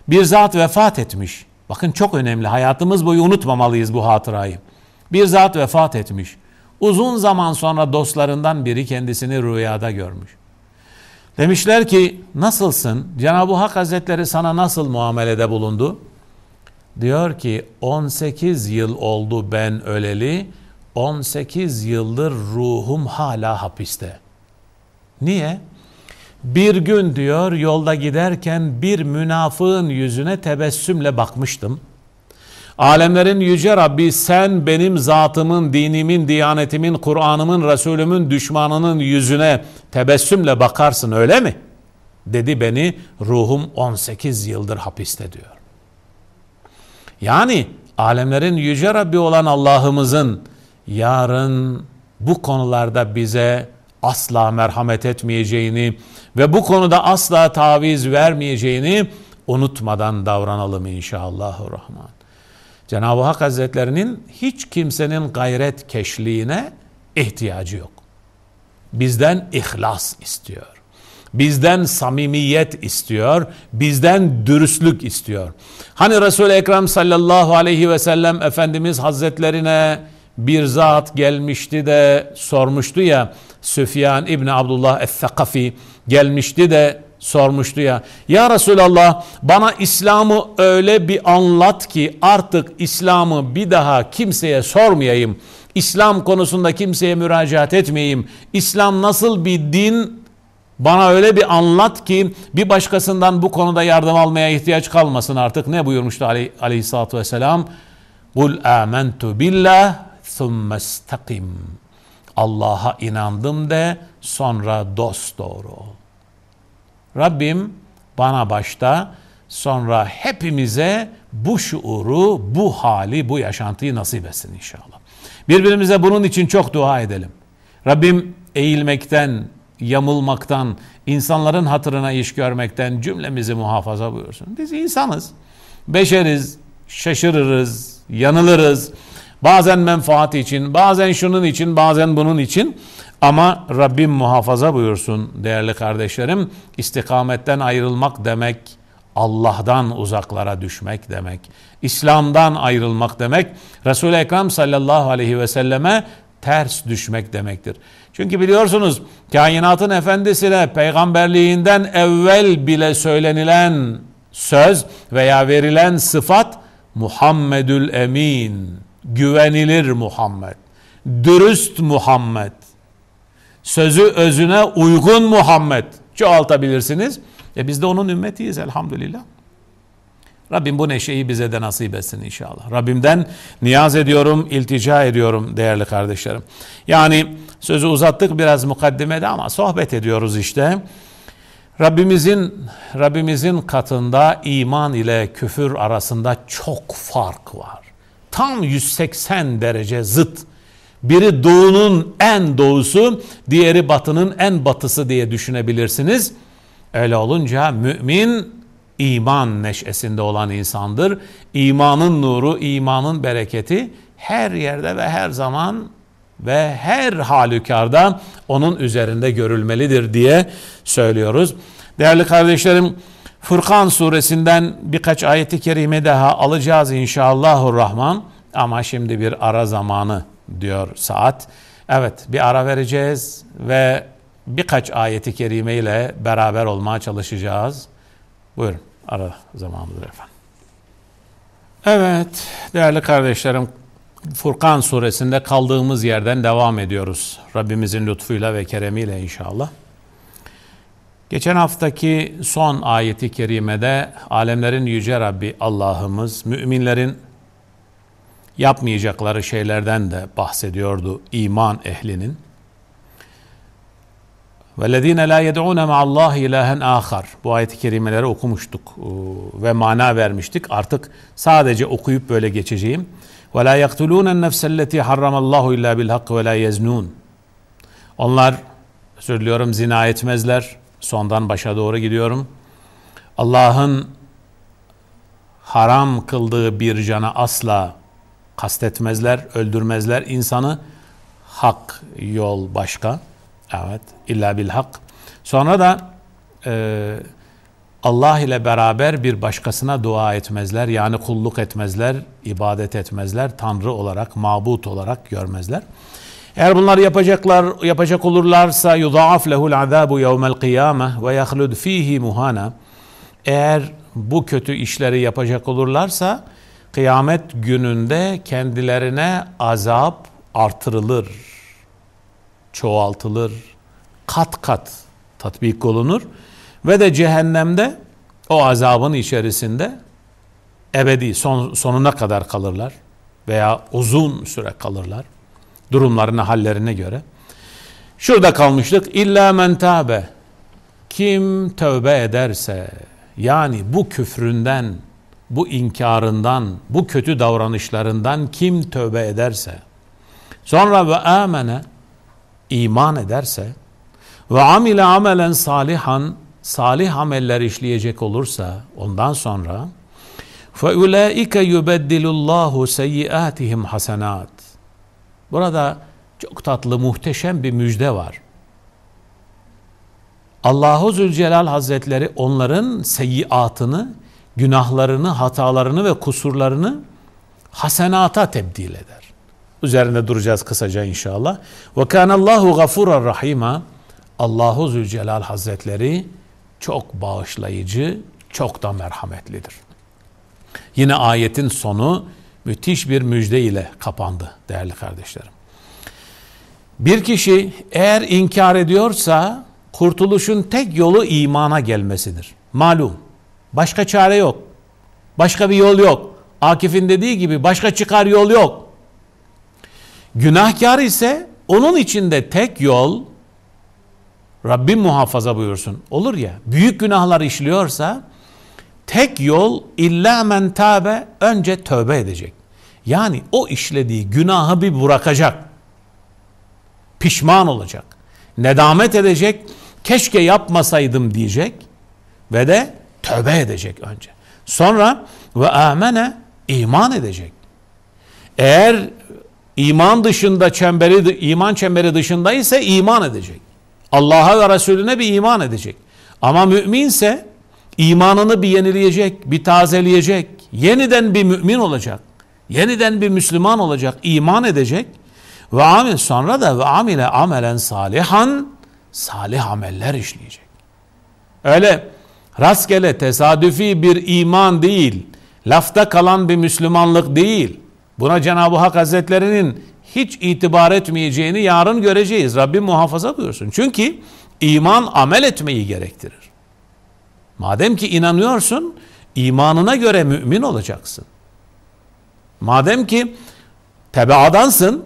Bir zat vefat etmiş. Bakın çok önemli. Hayatımız boyu unutmamalıyız bu hatırayı. Bir zat vefat etmiş. Uzun zaman sonra dostlarından biri kendisini rüyada görmüş. Demişler ki nasılsın? Cenab-ı Hak Hazretleri sana nasıl muamelede bulundu? Diyor ki 18 yıl oldu ben öleli. 18 yıldır ruhum hala hapiste. Niye? Bir gün diyor yolda giderken bir münafığın yüzüne tebessümle bakmıştım. Alemlerin yüce Rabbi sen benim zatımın, dinimin, diyanetimin, Kur'an'ımın, Resulümün düşmanının yüzüne tebessümle bakarsın öyle mi? Dedi beni ruhum 18 yıldır hapiste diyor. Yani alemlerin yüce Rabbi olan Allah'ımızın yarın bu konularda bize asla merhamet etmeyeceğini ve bu konuda asla taviz vermeyeceğini unutmadan davranalım inşallahurrahman. Cenab-ı Hak Hazretlerinin hiç kimsenin gayret keşliğine ihtiyacı yok. Bizden ihlas istiyor. Bizden samimiyet istiyor, bizden dürüstlük istiyor. Hani Resul-i Ekrem sallallahu aleyhi ve sellem Efendimiz Hazretlerine bir zat gelmişti de sormuştu ya Süfyan İbni Abdullah Es-Sakafi gelmişti de sormuştu ya. Ya Resulallah bana İslam'ı öyle bir anlat ki artık İslam'ı bir daha kimseye sormayayım. İslam konusunda kimseye müracaat etmeyeyim. İslam nasıl bir din bana öyle bir anlat ki bir başkasından bu konuda yardım almaya ihtiyaç kalmasın artık. Ne buyurmuştu aley, aleyhissalatü vesselam? Kul amentu billah thumme istakim. Allah'a inandım de sonra dost doğru ol. Rabbim bana başta sonra hepimize bu şuuru, bu hali, bu yaşantıyı nasip etsin inşallah. Birbirimize bunun için çok dua edelim. Rabbim eğilmekten, yamulmaktan, insanların hatırına iş görmekten cümlemizi muhafaza buyursun. Biz insanız, beşeriz, şaşırırız, yanılırız. Bazen menfaat için, bazen şunun için, bazen bunun için. Ama Rabbim muhafaza buyursun değerli kardeşlerim. İstikametten ayrılmak demek Allah'tan uzaklara düşmek demek. İslam'dan ayrılmak demek Resul-i Ekrem sallallahu aleyhi ve selleme ters düşmek demektir. Çünkü biliyorsunuz kainatın efendisine peygamberliğinden evvel bile söylenilen söz veya verilen sıfat Muhammedül Emin, güvenilir Muhammed, dürüst Muhammed, sözü özüne uygun Muhammed çoğaltabilirsiniz. E biz de onun ümmetiyiz elhamdülillah. Rabbim bu neşeyi bize de nasip etsin inşallah. Rabbimden niyaz ediyorum, iltica ediyorum değerli kardeşlerim. Yani sözü uzattık biraz mukaddimede ama sohbet ediyoruz işte. Rabbimizin Rabbimizin katında iman ile küfür arasında çok fark var. Tam 180 derece zıt. Biri doğunun en doğusu, diğeri batının en batısı diye düşünebilirsiniz. Öyle olunca mümin iman neşesinde olan insandır. İmanın nuru, imanın bereketi her yerde ve her zaman ve her halükarda onun üzerinde görülmelidir diye söylüyoruz. Değerli kardeşlerim, Furkan suresinden birkaç ayeti kerime daha alacağız inşallahurrahman. Ama şimdi bir ara zamanı diyor saat. Evet bir ara vereceğiz ve birkaç ayeti kerime ile beraber olmaya çalışacağız. Buyurun ara zamanıdır efendim. Evet değerli kardeşlerim Furkan suresinde kaldığımız yerden devam ediyoruz. Rabbimizin lütfuyla ve keremiyle inşallah. Geçen haftaki son ayeti kerimede alemlerin yüce Rabbi Allah'ımız müminlerin yapmayacakları şeylerden de bahsediyordu iman ehlinin. وَالَّذ۪ينَ لَا يَدْعُونَ مَعَ اللّٰهِ اِلٰهًا آخر. Bu ayet-i kerimeleri okumuştuk e, ve mana vermiştik. Artık sadece okuyup böyle geçeceğim. وَلَا يَقْتُلُونَ النَّفْسَ الَّتِي حَرَّمَ اللّٰهُ اِلَّا بِالْحَقِّ وَلَا يَزْنُونَ Onlar, söylüyorum zina etmezler. Sondan başa doğru gidiyorum. Allah'ın haram kıldığı bir cana asla kastetmezler, öldürmezler insanı. Hak yol başka. Evet, illa bil hak. Sonra da e, Allah ile beraber bir başkasına dua etmezler. Yani kulluk etmezler, ibadet etmezler. Tanrı olarak, mabut olarak görmezler. Eğer bunları yapacaklar, yapacak olurlarsa yudaaf lehul azabu yevmel kıyame ve yahlud fihi muhana. Eğer bu kötü işleri yapacak olurlarsa kıyamet gününde kendilerine azap artırılır, çoğaltılır, kat kat tatbik olunur ve de cehennemde o azabın içerisinde ebedi son, sonuna kadar kalırlar veya uzun süre kalırlar durumlarına hallerine göre. Şurada kalmıştık. İlla men tabe. Kim tövbe ederse yani bu küfründen, bu inkarından, bu kötü davranışlarından kim tövbe ederse sonra ve amene iman ederse ve amile amelen salihan salih ameller işleyecek olursa ondan sonra فَاُولَٰئِكَ يُبَدِّلُ اللّٰهُ سَيِّئَاتِهِمْ hasenat. Burada çok tatlı, muhteşem bir müjde var. Allahu Zülcelal Hazretleri onların seyyiatını, günahlarını, hatalarını ve kusurlarını hasenata tebdil eder. Üzerinde duracağız kısaca inşallah. Ve kanallahu gafurar rahima. Allahu Zülcelal Hazretleri çok bağışlayıcı, çok da merhametlidir. Yine ayetin sonu müthiş bir müjde ile kapandı değerli kardeşlerim. Bir kişi eğer inkar ediyorsa kurtuluşun tek yolu imana gelmesidir. Malum. Başka çare yok. Başka bir yol yok. Akif'in dediği gibi başka çıkar yol yok. Günahkar ise onun içinde tek yol Rabbim muhafaza buyursun. Olur ya büyük günahlar işliyorsa tek yol illa men tabe önce tövbe edecek. Yani o işlediği günahı bir bırakacak. Pişman olacak. Nedamet edecek. Keşke yapmasaydım diyecek. Ve de tövbe edecek önce. Sonra ve amene iman edecek. Eğer iman dışında çemberi iman çemberi dışında ise iman edecek. Allah'a ve Resulüne bir iman edecek. Ama müminse imanını bir yenileyecek, bir tazeleyecek, yeniden bir mümin olacak. Yeniden bir Müslüman olacak, iman edecek. Ve amel sonra da ve amile amelen salihan salih ameller işleyecek. Öyle rastgele tesadüfi bir iman değil, lafta kalan bir Müslümanlık değil. Buna Cenab-ı Hak Hazretlerinin hiç itibar etmeyeceğini yarın göreceğiz. Rabbim muhafaza buyursun. Çünkü iman amel etmeyi gerektirir. Madem ki inanıyorsun, imanına göre mümin olacaksın. Madem ki tebaadansın,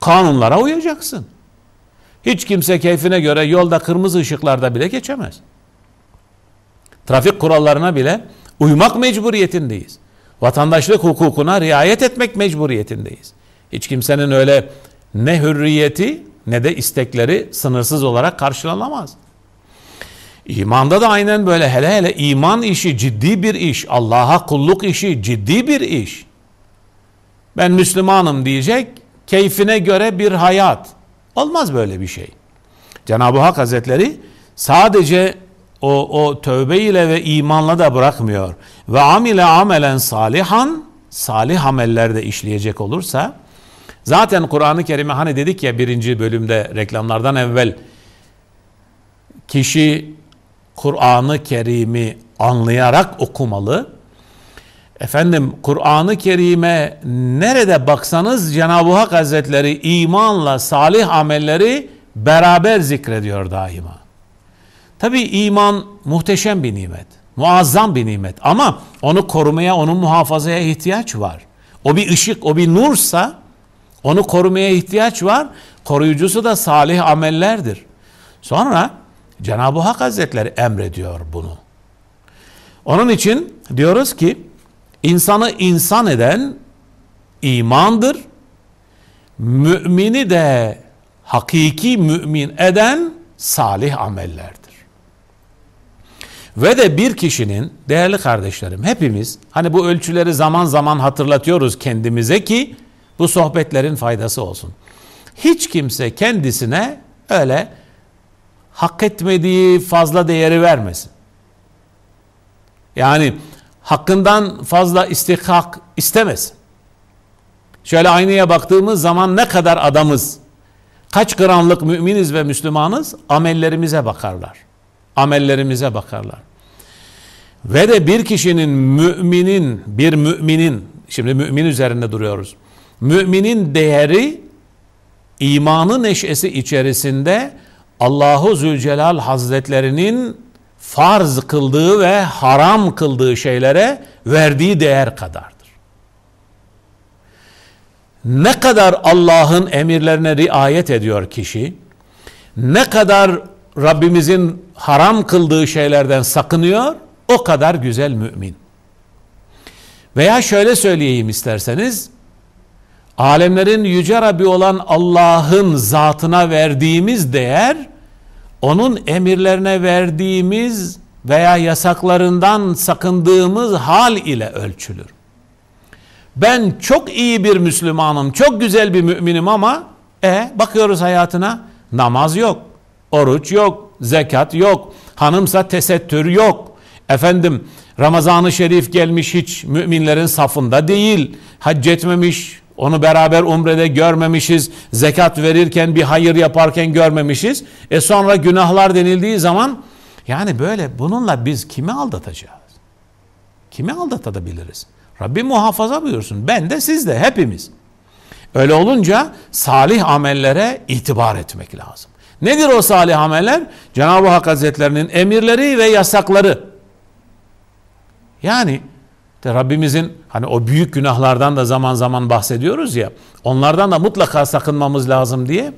kanunlara uyacaksın. Hiç kimse keyfine göre yolda kırmızı ışıklarda bile geçemez. Trafik kurallarına bile uymak mecburiyetindeyiz. Vatandaşlık hukukuna riayet etmek mecburiyetindeyiz. Hiç kimsenin öyle ne hürriyeti ne de istekleri sınırsız olarak karşılanamaz. İmanda da aynen böyle hele hele iman işi ciddi bir iş. Allah'a kulluk işi ciddi bir iş. Ben Müslümanım diyecek keyfine göre bir hayat. Olmaz böyle bir şey. Cenab-ı Hak Hazretleri sadece o, o tövbe ile ve imanla da bırakmıyor. Ve amile amelen salihan salih amellerde işleyecek olursa zaten Kur'an-ı Kerim'e hani dedik ya birinci bölümde reklamlardan evvel kişi Kur'an-ı Kerim'i anlayarak okumalı. Efendim Kur'an-ı Kerim'e nerede baksanız Cenab-ı Hak Hazretleri imanla salih amelleri beraber zikrediyor daima. Tabi iman muhteşem bir nimet, muazzam bir nimet ama onu korumaya, onu muhafazaya ihtiyaç var. O bir ışık, o bir nursa onu korumaya ihtiyaç var. koruyucusu da salih amellerdir. Sonra Cenab-ı Hak Hazretleri emrediyor bunu. Onun için diyoruz ki insanı insan eden imandır. Mümini de hakiki mümin eden salih amellerdir. Ve de bir kişinin değerli kardeşlerim hepimiz hani bu ölçüleri zaman zaman hatırlatıyoruz kendimize ki bu sohbetlerin faydası olsun. Hiç kimse kendisine öyle hak etmediği fazla değeri vermesin. Yani hakkından fazla istihkak istemesin. Şöyle aynaya baktığımız zaman ne kadar adamız, kaç gramlık müminiz ve Müslümanız amellerimize bakarlar. Amellerimize bakarlar. Ve de bir kişinin müminin, bir müminin, şimdi mümin üzerinde duruyoruz. Müminin değeri imanı neşesi içerisinde Allahu Zülcelal Hazretlerinin farz kıldığı ve haram kıldığı şeylere verdiği değer kadardır. Ne kadar Allah'ın emirlerine riayet ediyor kişi, ne kadar Rabbimizin haram kıldığı şeylerden sakınıyor, o kadar güzel mümin. Veya şöyle söyleyeyim isterseniz, alemlerin yüce Rabbi olan Allah'ın zatına verdiğimiz değer, onun emirlerine verdiğimiz veya yasaklarından sakındığımız hal ile ölçülür. Ben çok iyi bir Müslümanım, çok güzel bir müminim ama e bakıyoruz hayatına namaz yok, oruç yok, zekat yok, hanımsa tesettür yok. Efendim Ramazan-ı Şerif gelmiş hiç müminlerin safında değil, hac etmemiş, onu beraber umrede görmemişiz. Zekat verirken bir hayır yaparken görmemişiz. E sonra günahlar denildiği zaman yani böyle bununla biz kimi aldatacağız? Kimi aldatabiliriz? Rabbim muhafaza buyursun. Ben de siz de hepimiz. Öyle olunca salih amellere itibar etmek lazım. Nedir o salih ameller? Cenab-ı Hak Hazretlerinin emirleri ve yasakları. Yani de Rabbimizin hani o büyük günahlardan da zaman zaman bahsediyoruz ya onlardan da mutlaka sakınmamız lazım diye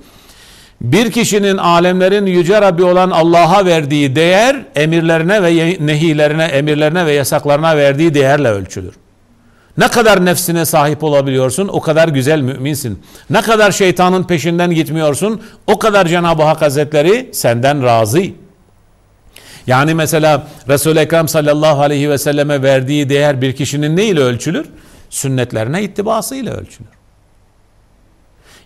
bir kişinin alemlerin yüce Rabbi olan Allah'a verdiği değer emirlerine ve nehilerine, emirlerine ve yasaklarına verdiği değerle ölçülür. Ne kadar nefsine sahip olabiliyorsun o kadar güzel müminsin. Ne kadar şeytanın peşinden gitmiyorsun o kadar Cenab-ı Hak Hazretleri senden razı. Yani mesela Resul-i Ekrem sallallahu aleyhi ve selleme verdiği değer bir kişinin ne ile ölçülür? Sünnetlerine ittibası ile ölçülür.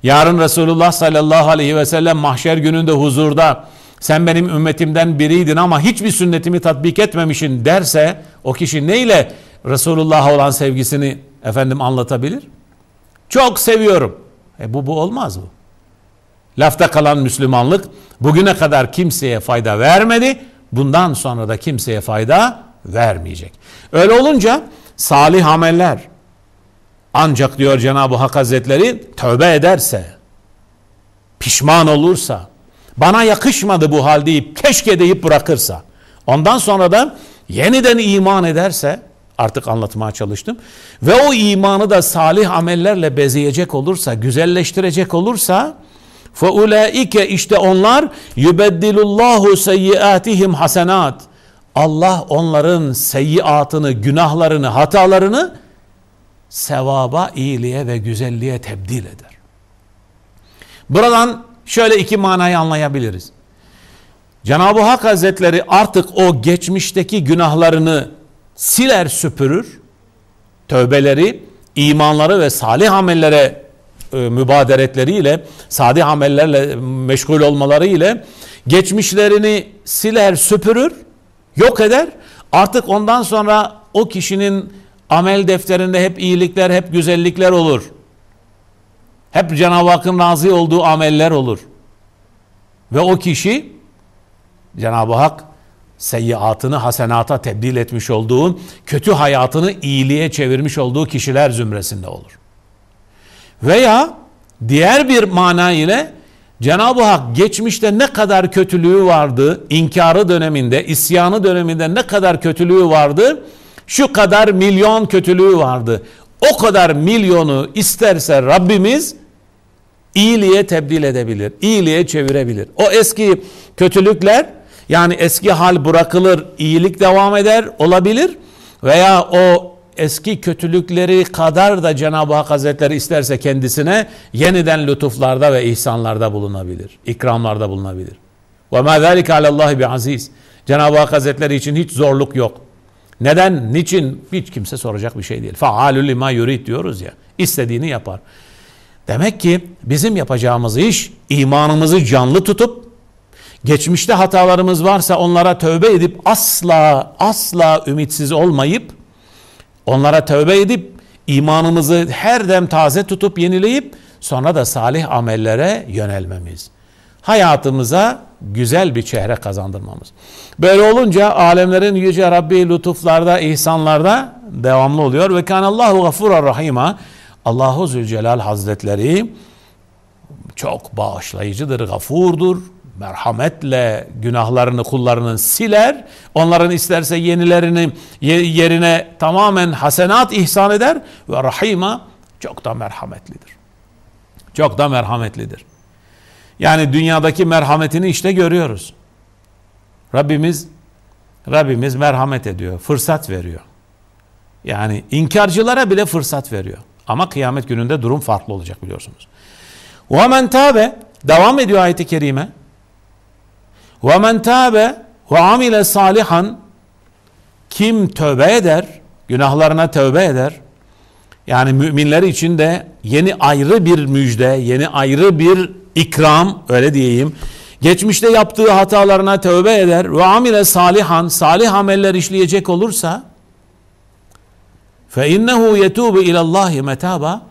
Yarın Resulullah sallallahu aleyhi ve sellem mahşer gününde huzurda sen benim ümmetimden biriydin ama hiçbir sünnetimi tatbik etmemişin derse o kişi neyle Resulullah'a olan sevgisini efendim anlatabilir? Çok seviyorum. E bu bu olmaz bu. Lafta kalan Müslümanlık bugüne kadar kimseye fayda vermedi bundan sonra da kimseye fayda vermeyecek. Öyle olunca salih ameller ancak diyor Cenab-ı Hak Hazretleri tövbe ederse, pişman olursa, bana yakışmadı bu hal deyip keşke deyip bırakırsa, ondan sonra da yeniden iman ederse, artık anlatmaya çalıştım, ve o imanı da salih amellerle bezeyecek olursa, güzelleştirecek olursa, فَاُولَٰئِكَ işte onlar yubeddilullahu seyyiatihim hasenat. Allah onların seyyiatını, günahlarını, hatalarını sevaba, iyiliğe ve güzelliğe tebdil eder. Buradan şöyle iki manayı anlayabiliriz. Cenab-ı Hak Hazretleri artık o geçmişteki günahlarını siler süpürür. Tövbeleri, imanları ve salih amellere e, mübaderetleriyle, sadi amellerle meşgul olmaları ile geçmişlerini siler, süpürür, yok eder. Artık ondan sonra o kişinin amel defterinde hep iyilikler, hep güzellikler olur. Hep Cenab-ı Hakk'ın razı olduğu ameller olur. Ve o kişi Cenab-ı Hak seyyiatını hasenata tebdil etmiş olduğu, kötü hayatını iyiliğe çevirmiş olduğu kişiler zümresinde olur. Veya diğer bir mana ile Cenab-ı Hak geçmişte ne kadar kötülüğü vardı, inkarı döneminde, isyanı döneminde ne kadar kötülüğü vardı, şu kadar milyon kötülüğü vardı. O kadar milyonu isterse Rabbimiz iyiliğe tebdil edebilir, iyiliğe çevirebilir. O eski kötülükler yani eski hal bırakılır, iyilik devam eder olabilir veya o eski kötülükleri kadar da Cenab-ı Hak Hazretleri isterse kendisine yeniden lütuflarda ve ihsanlarda bulunabilir. ikramlarda bulunabilir. Ve ma zalika alallahi bi aziz. Cenab-ı Hak Hazretleri için hiç zorluk yok. Neden, niçin hiç kimse soracak bir şey değil. Faalü lima yurid diyoruz ya. İstediğini yapar. Demek ki bizim yapacağımız iş imanımızı canlı tutup geçmişte hatalarımız varsa onlara tövbe edip asla asla ümitsiz olmayıp onlara tövbe edip imanımızı her dem taze tutup yenileyip sonra da salih amellere yönelmemiz. Hayatımıza güzel bir çehre kazandırmamız. Böyle olunca alemlerin yüce Rabbi lütuflarda, ihsanlarda devamlı oluyor. Ve kanallahu gafura rahima. Allahu Zülcelal Hazretleri çok bağışlayıcıdır, gafurdur Merhametle günahlarını kullarının siler. Onların isterse yenilerini yerine tamamen hasenat ihsan eder. Ve rahima çok da merhametlidir. Çok da merhametlidir. Yani dünyadaki merhametini işte görüyoruz. Rabbimiz Rabbimiz merhamet ediyor, fırsat veriyor. Yani inkarcılara bile fırsat veriyor. Ama kıyamet gününde durum farklı olacak biliyorsunuz. وَمَنْ تَابَ Devam ediyor ayeti kerime. Ve men tâbe ve amile salihan kim tövbe eder, günahlarına tövbe eder. Yani müminler için de yeni ayrı bir müjde, yeni ayrı bir ikram öyle diyeyim. Geçmişte yaptığı hatalarına tövbe eder ve amile salihan, salih ameller işleyecek olursa fe innehu yetubu ilallahi metaba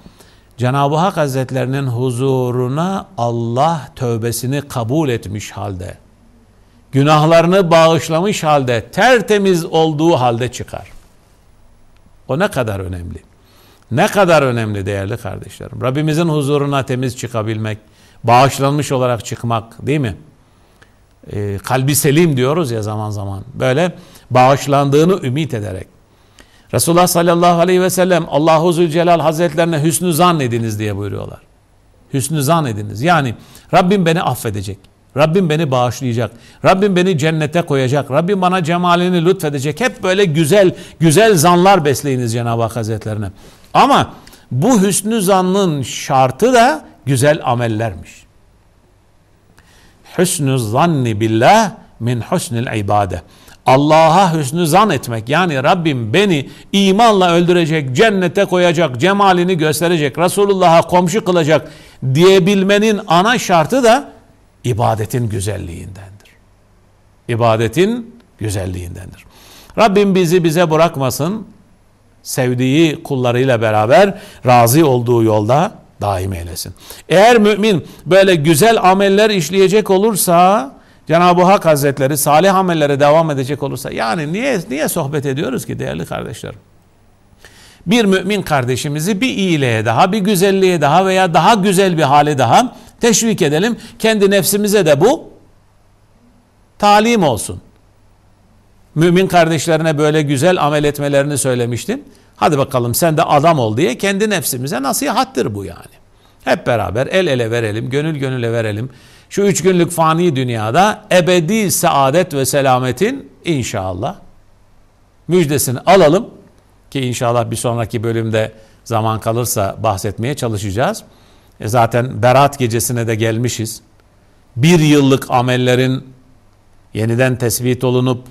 Cenab-ı Hak Hazretlerinin huzuruna Allah tövbesini kabul etmiş halde günahlarını bağışlamış halde tertemiz olduğu halde çıkar. O ne kadar önemli. Ne kadar önemli değerli kardeşlerim. Rabbimizin huzuruna temiz çıkabilmek, bağışlanmış olarak çıkmak değil mi? Ee, kalbi selim diyoruz ya zaman zaman. Böyle bağışlandığını ümit ederek. Resulullah sallallahu aleyhi ve sellem Allahu Zülcelal Hazretlerine hüsnü zannediniz diye buyuruyorlar. Hüsnü zannediniz. Yani Rabbim beni affedecek. Rabbim beni bağışlayacak. Rabbim beni cennete koyacak. Rabbim bana cemalini lütfedecek. Hep böyle güzel güzel zanlar besleyiniz Cenab-ı Hak Hazretlerine. Ama bu hüsnü zannın şartı da güzel amellermiş. Hüsnü zanni billah min husnil ibade. Allah'a hüsnü zan etmek yani Rabbim beni imanla öldürecek, cennete koyacak, cemalini gösterecek, Resulullah'a komşu kılacak diyebilmenin ana şartı da ibadetin güzelliğindendir. İbadetin güzelliğindendir. Rabbim bizi bize bırakmasın. Sevdiği kullarıyla beraber razı olduğu yolda daim eylesin. Eğer mümin böyle güzel ameller işleyecek olursa Cenab-ı Hak Hazretleri salih amellere devam edecek olursa yani niye niye sohbet ediyoruz ki değerli kardeşlerim? Bir mümin kardeşimizi bir iyiliğe daha, bir güzelliğe daha veya daha güzel bir hale daha teşvik edelim. Kendi nefsimize de bu talim olsun. Mümin kardeşlerine böyle güzel amel etmelerini söylemiştim. Hadi bakalım sen de adam ol diye kendi nefsimize nasihattır bu yani. Hep beraber el ele verelim, gönül gönüle verelim. Şu üç günlük fani dünyada ebedi saadet ve selametin inşallah müjdesini alalım. Ki inşallah bir sonraki bölümde zaman kalırsa bahsetmeye çalışacağız. E zaten Berat gecesine de gelmişiz. Bir yıllık amellerin yeniden tespit olunup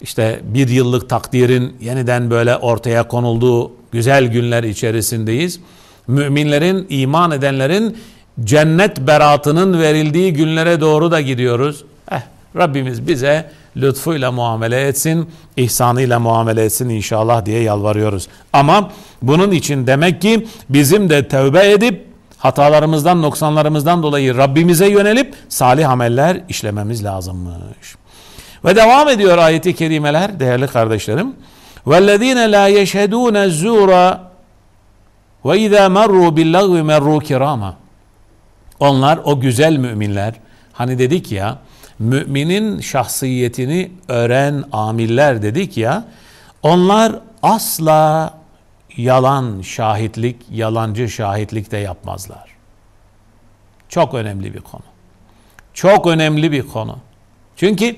işte bir yıllık takdirin yeniden böyle ortaya konulduğu güzel günler içerisindeyiz. Müminlerin, iman edenlerin cennet beratının verildiği günlere doğru da gidiyoruz. Eh, Rabbimiz bize lütfuyla muamele etsin, ihsanıyla muamele etsin inşallah diye yalvarıyoruz. Ama bunun için demek ki bizim de tövbe edip hatalarımızdan, noksanlarımızdan dolayı Rabbimize yönelip salih ameller işlememiz lazımmış. Ve devam ediyor ayeti kerimeler değerli kardeşlerim. وَالَّذ۪ينَ لَا يَشْهَدُونَ الزُّورَ وَاِذَا مَرُّوا بِاللَّغْوِ مَرُّوا كِرَامًا Onlar o güzel müminler. Hani dedik ya müminin şahsiyetini öğren amiller dedik ya. Onlar asla yalan şahitlik, yalancı şahitlik de yapmazlar. Çok önemli bir konu. Çok önemli bir konu. Çünkü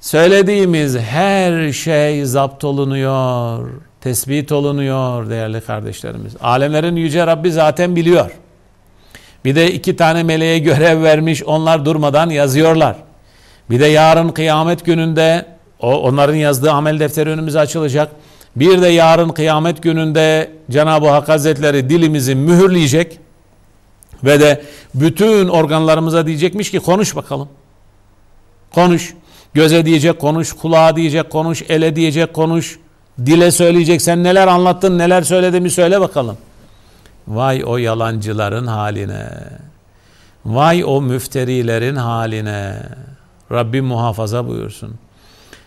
söylediğimiz her şey zapt olunuyor, tespit olunuyor değerli kardeşlerimiz. Alemlerin yüce Rabbi zaten biliyor. Bir de iki tane meleğe görev vermiş, onlar durmadan yazıyorlar. Bir de yarın kıyamet gününde o onların yazdığı amel defteri önümüze açılacak. Bir de yarın kıyamet gününde Cenab-ı Hak Hazretleri dilimizi mühürleyecek ve de bütün organlarımıza diyecekmiş ki konuş bakalım. Konuş. Göze diyecek konuş, kulağa diyecek konuş, ele diyecek konuş, dile söyleyecek sen neler anlattın, neler söylediğimi söyle bakalım. Vay o yalancıların haline. Vay o müfterilerin haline. Rabbim muhafaza buyursun.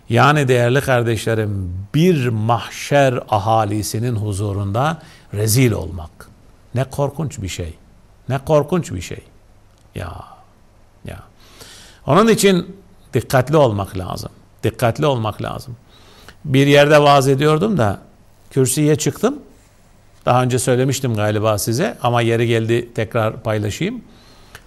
Yani değerli kardeşlerim bir mahşer ahalisinin huzurunda rezil olmak. Ne korkunç bir şey. Ne korkunç bir şey. Ya ya. Onun için dikkatli olmak lazım. Dikkatli olmak lazım. Bir yerde vaaz ediyordum da kürsüye çıktım. Daha önce söylemiştim galiba size ama yeri geldi tekrar paylaşayım.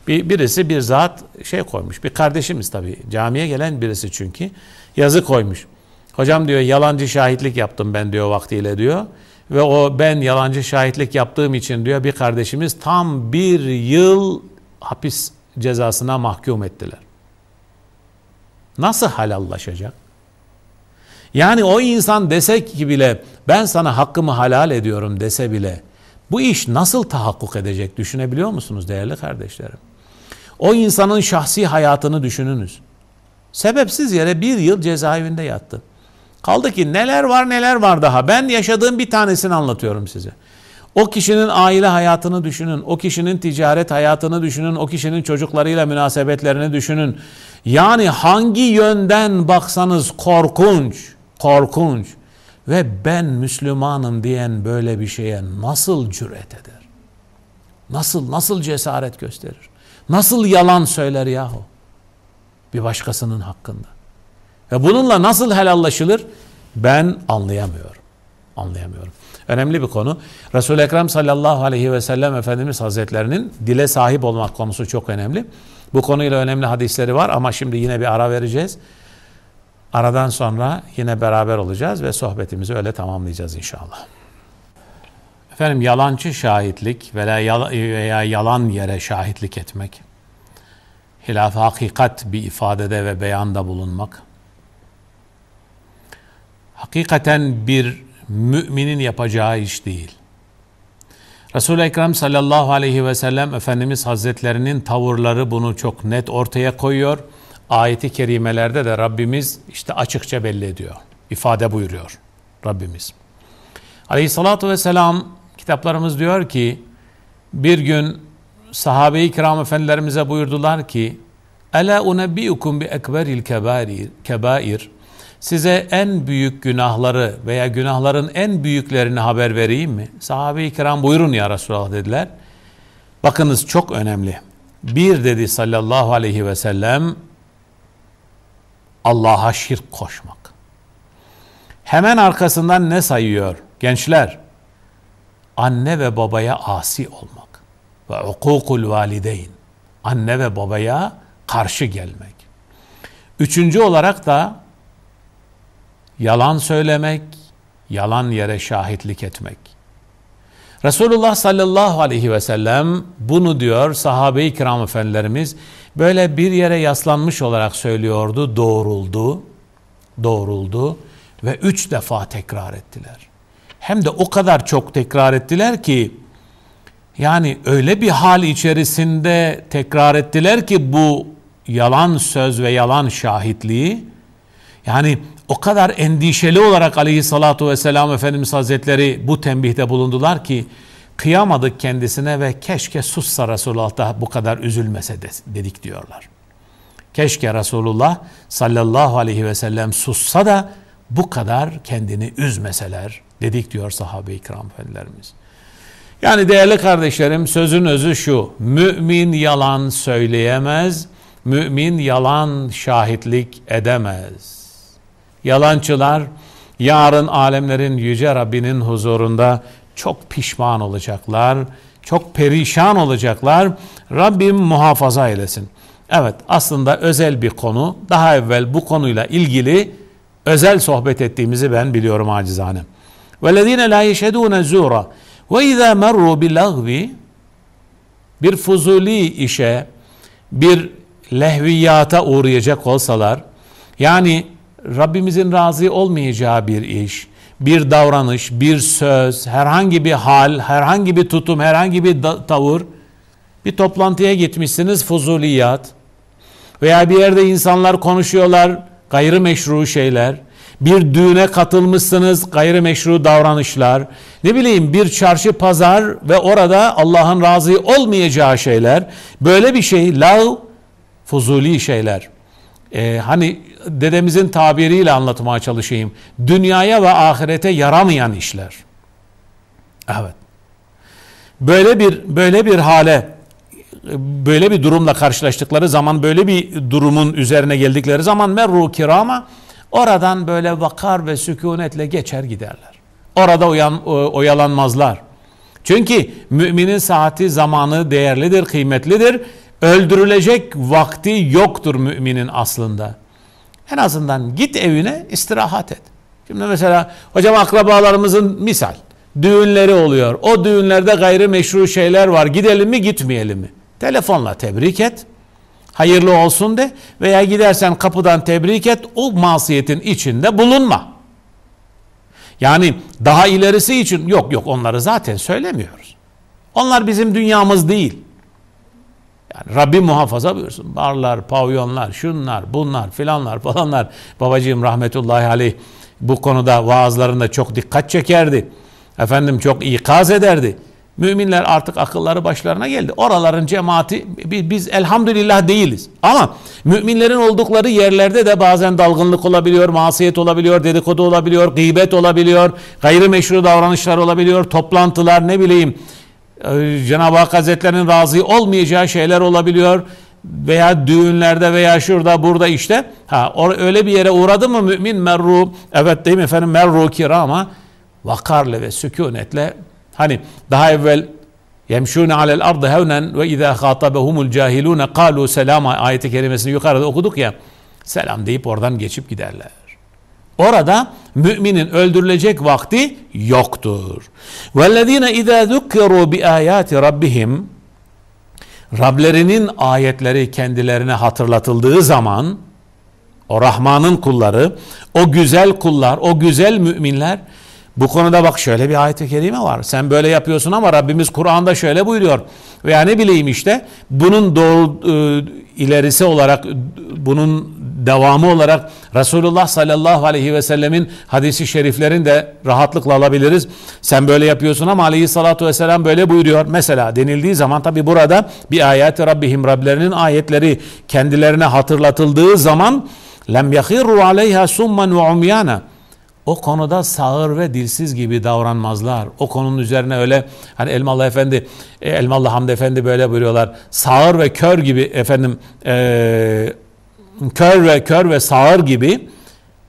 Bir, birisi bir zat şey koymuş. Bir kardeşimiz tabii. Camiye gelen birisi çünkü. Yazı koymuş. Hocam diyor yalancı şahitlik yaptım ben diyor vaktiyle diyor. Ve o ben yalancı şahitlik yaptığım için diyor bir kardeşimiz tam bir yıl hapis cezasına mahkum ettiler. Nasıl halallaşacak? Yani o insan desek ki bile ben sana hakkımı halal ediyorum dese bile bu iş nasıl tahakkuk edecek düşünebiliyor musunuz değerli kardeşlerim? O insanın şahsi hayatını düşününüz. Sebepsiz yere bir yıl cezaevinde yattı. Kaldı ki neler var neler var daha. Ben yaşadığım bir tanesini anlatıyorum size. O kişinin aile hayatını düşünün, o kişinin ticaret hayatını düşünün, o kişinin çocuklarıyla münasebetlerini düşünün. Yani hangi yönden baksanız korkunç, korkunç. Ve ben Müslümanım diyen böyle bir şeye nasıl cüret eder? Nasıl, nasıl cesaret gösterir? Nasıl yalan söyler yahu? Bir başkasının hakkında. Ve bununla nasıl helallaşılır? Ben anlayamıyorum. Anlayamıyorum. Önemli bir konu. Resul-i Ekrem sallallahu aleyhi ve sellem Efendimiz Hazretlerinin dile sahip olmak konusu çok önemli. Bu konuyla önemli hadisleri var ama şimdi yine bir ara vereceğiz. Aradan sonra yine beraber olacağız ve sohbetimizi öyle tamamlayacağız inşallah. Efendim yalancı şahitlik veya yalan yere şahitlik etmek, hilaf hakikat bir ifadede ve beyanda bulunmak, hakikaten bir müminin yapacağı iş değil. Resul-i Ekrem sallallahu aleyhi ve sellem Efendimiz Hazretlerinin tavırları bunu çok net ortaya koyuyor. Ayeti kerimelerde de Rabbimiz işte açıkça belli ediyor. ifade buyuruyor Rabbimiz. Aleyhissalatu vesselam kitaplarımız diyor ki bir gün sahabe-i kiram efendilerimize buyurdular ki Ela unebbiukum bi ekberil kebair, kebair size en büyük günahları veya günahların en büyüklerini haber vereyim mi? Sahabe-i kiram buyurun ya Resulallah dediler. Bakınız çok önemli. Bir dedi sallallahu aleyhi ve sellem Allah'a şirk koşmak. Hemen arkasından ne sayıyor? Gençler, anne ve babaya asi olmak ve ukukul valideyn. Anne ve babaya karşı gelmek. Üçüncü olarak da yalan söylemek, yalan yere şahitlik etmek. Resulullah sallallahu aleyhi ve sellem bunu diyor sahabe-i kiram efendilerimiz böyle bir yere yaslanmış olarak söylüyordu, doğruldu, doğruldu ve üç defa tekrar ettiler. Hem de o kadar çok tekrar ettiler ki yani öyle bir hal içerisinde tekrar ettiler ki bu yalan söz ve yalan şahitliği yani o kadar endişeli olarak aleyhissalatu vesselam Efendimiz Hazretleri bu tembihte bulundular ki kıyamadık kendisine ve keşke sussa Resulullah da bu kadar üzülmese dedik diyorlar. Keşke Resulullah sallallahu aleyhi ve sellem sussa da bu kadar kendini üzmeseler dedik diyor sahabe-i kiram efendilerimiz. Yani değerli kardeşlerim sözün özü şu. Mümin yalan söyleyemez, mümin yalan şahitlik edemez. Yalancılar yarın alemlerin yüce Rabbinin huzurunda çok pişman olacaklar, Çok perişan olacaklar. Rabbim muhafaza eylesin. Evet aslında özel bir konu. Daha evvel bu konuyla ilgili özel sohbet ettiğimizi ben biliyorum acizane. وَالَّذ۪ينَ لَا يَشَدُونَ زُورًا ve izâ merru bil bir fuzuli işe, bir lehviyata uğrayacak olsalar, yani Rabbimizin razı olmayacağı bir iş, bir davranış, bir söz, herhangi bir hal, herhangi bir tutum, herhangi bir tavır, bir toplantıya gitmişsiniz fuzuliyat. Veya bir yerde insanlar konuşuyorlar, gayrimeşru şeyler, bir düğüne katılmışsınız gayrimeşru davranışlar, ne bileyim bir çarşı pazar ve orada Allah'ın razı olmayacağı şeyler, böyle bir şey lav, fuzuli şeyler. Ee, hani dedemizin tabiriyle anlatmaya çalışayım. Dünyaya ve ahirete yaramayan işler. Evet. Böyle bir böyle bir hale böyle bir durumla karşılaştıkları zaman böyle bir durumun üzerine geldikleri zaman merru kirama oradan böyle vakar ve sükunetle geçer giderler. Orada uyan, oyalanmazlar. Çünkü müminin saati zamanı değerlidir, kıymetlidir. Öldürülecek vakti yoktur müminin aslında. En azından git evine istirahat et. Şimdi mesela hocam akrabalarımızın misal düğünleri oluyor. O düğünlerde gayrimeşru şeyler var. Gidelim mi gitmeyelim mi? Telefonla tebrik et. Hayırlı olsun de veya gidersen kapıdan tebrik et. O masiyetin içinde bulunma. Yani daha ilerisi için yok yok onları zaten söylemiyoruz. Onlar bizim dünyamız değil. Yani Rabbim muhafaza buyursun. Barlar, pavyonlar, şunlar, bunlar, filanlar falanlar. Babacığım rahmetullahi aleyh bu konuda vaazlarında çok dikkat çekerdi. Efendim çok ikaz ederdi. Müminler artık akılları başlarına geldi. Oraların cemaati biz elhamdülillah değiliz. Ama müminlerin oldukları yerlerde de bazen dalgınlık olabiliyor, masiyet olabiliyor, dedikodu olabiliyor, gıybet olabiliyor, gayrimeşru davranışlar olabiliyor, toplantılar ne bileyim ee, Cenab-ı Hak Hazretleri'nin razı olmayacağı şeyler olabiliyor veya düğünlerde veya şurada burada işte ha öyle bir yere uğradı mı mümin merru evet değil mi efendim merru kirama vakarla ve sükunetle hani daha evvel yemşûne alel ardı hevnen ve izâ khâtabehumul cahilûne kâlû selama ayeti kerimesini yukarıda okuduk ya selam deyip oradan geçip giderler. Orada müminin öldürülecek vakti yoktur. وَالَّذ۪ينَ اِذَا ذُكَّرُوا بِآيَاتِ رَبِّهِمْ Rablerinin ayetleri kendilerine hatırlatıldığı zaman o Rahman'ın kulları, o güzel kullar, o güzel müminler bu konuda bak şöyle bir ayet-i kerime var. Sen böyle yapıyorsun ama Rabbimiz Kur'an'da şöyle buyuruyor. Veya ne bileyim işte bunun doğru e, ilerisi olarak bunun devamı olarak Resulullah sallallahu aleyhi ve sellemin hadisi şeriflerini de rahatlıkla alabiliriz. Sen böyle yapıyorsun ama aleyhissalatu vesselam böyle buyuruyor. Mesela denildiği zaman tabi burada bir ayet Rabbihim Rablerinin ayetleri kendilerine hatırlatıldığı zaman lem yahirru aleyha summan ve umyana o konuda sağır ve dilsiz gibi davranmazlar. O konunun üzerine öyle hani Elmalı Efendi, e, Elmalı Hamdi Efendi böyle buyuruyorlar. Sağır ve kör gibi efendim e, kör ve kör ve sağır gibi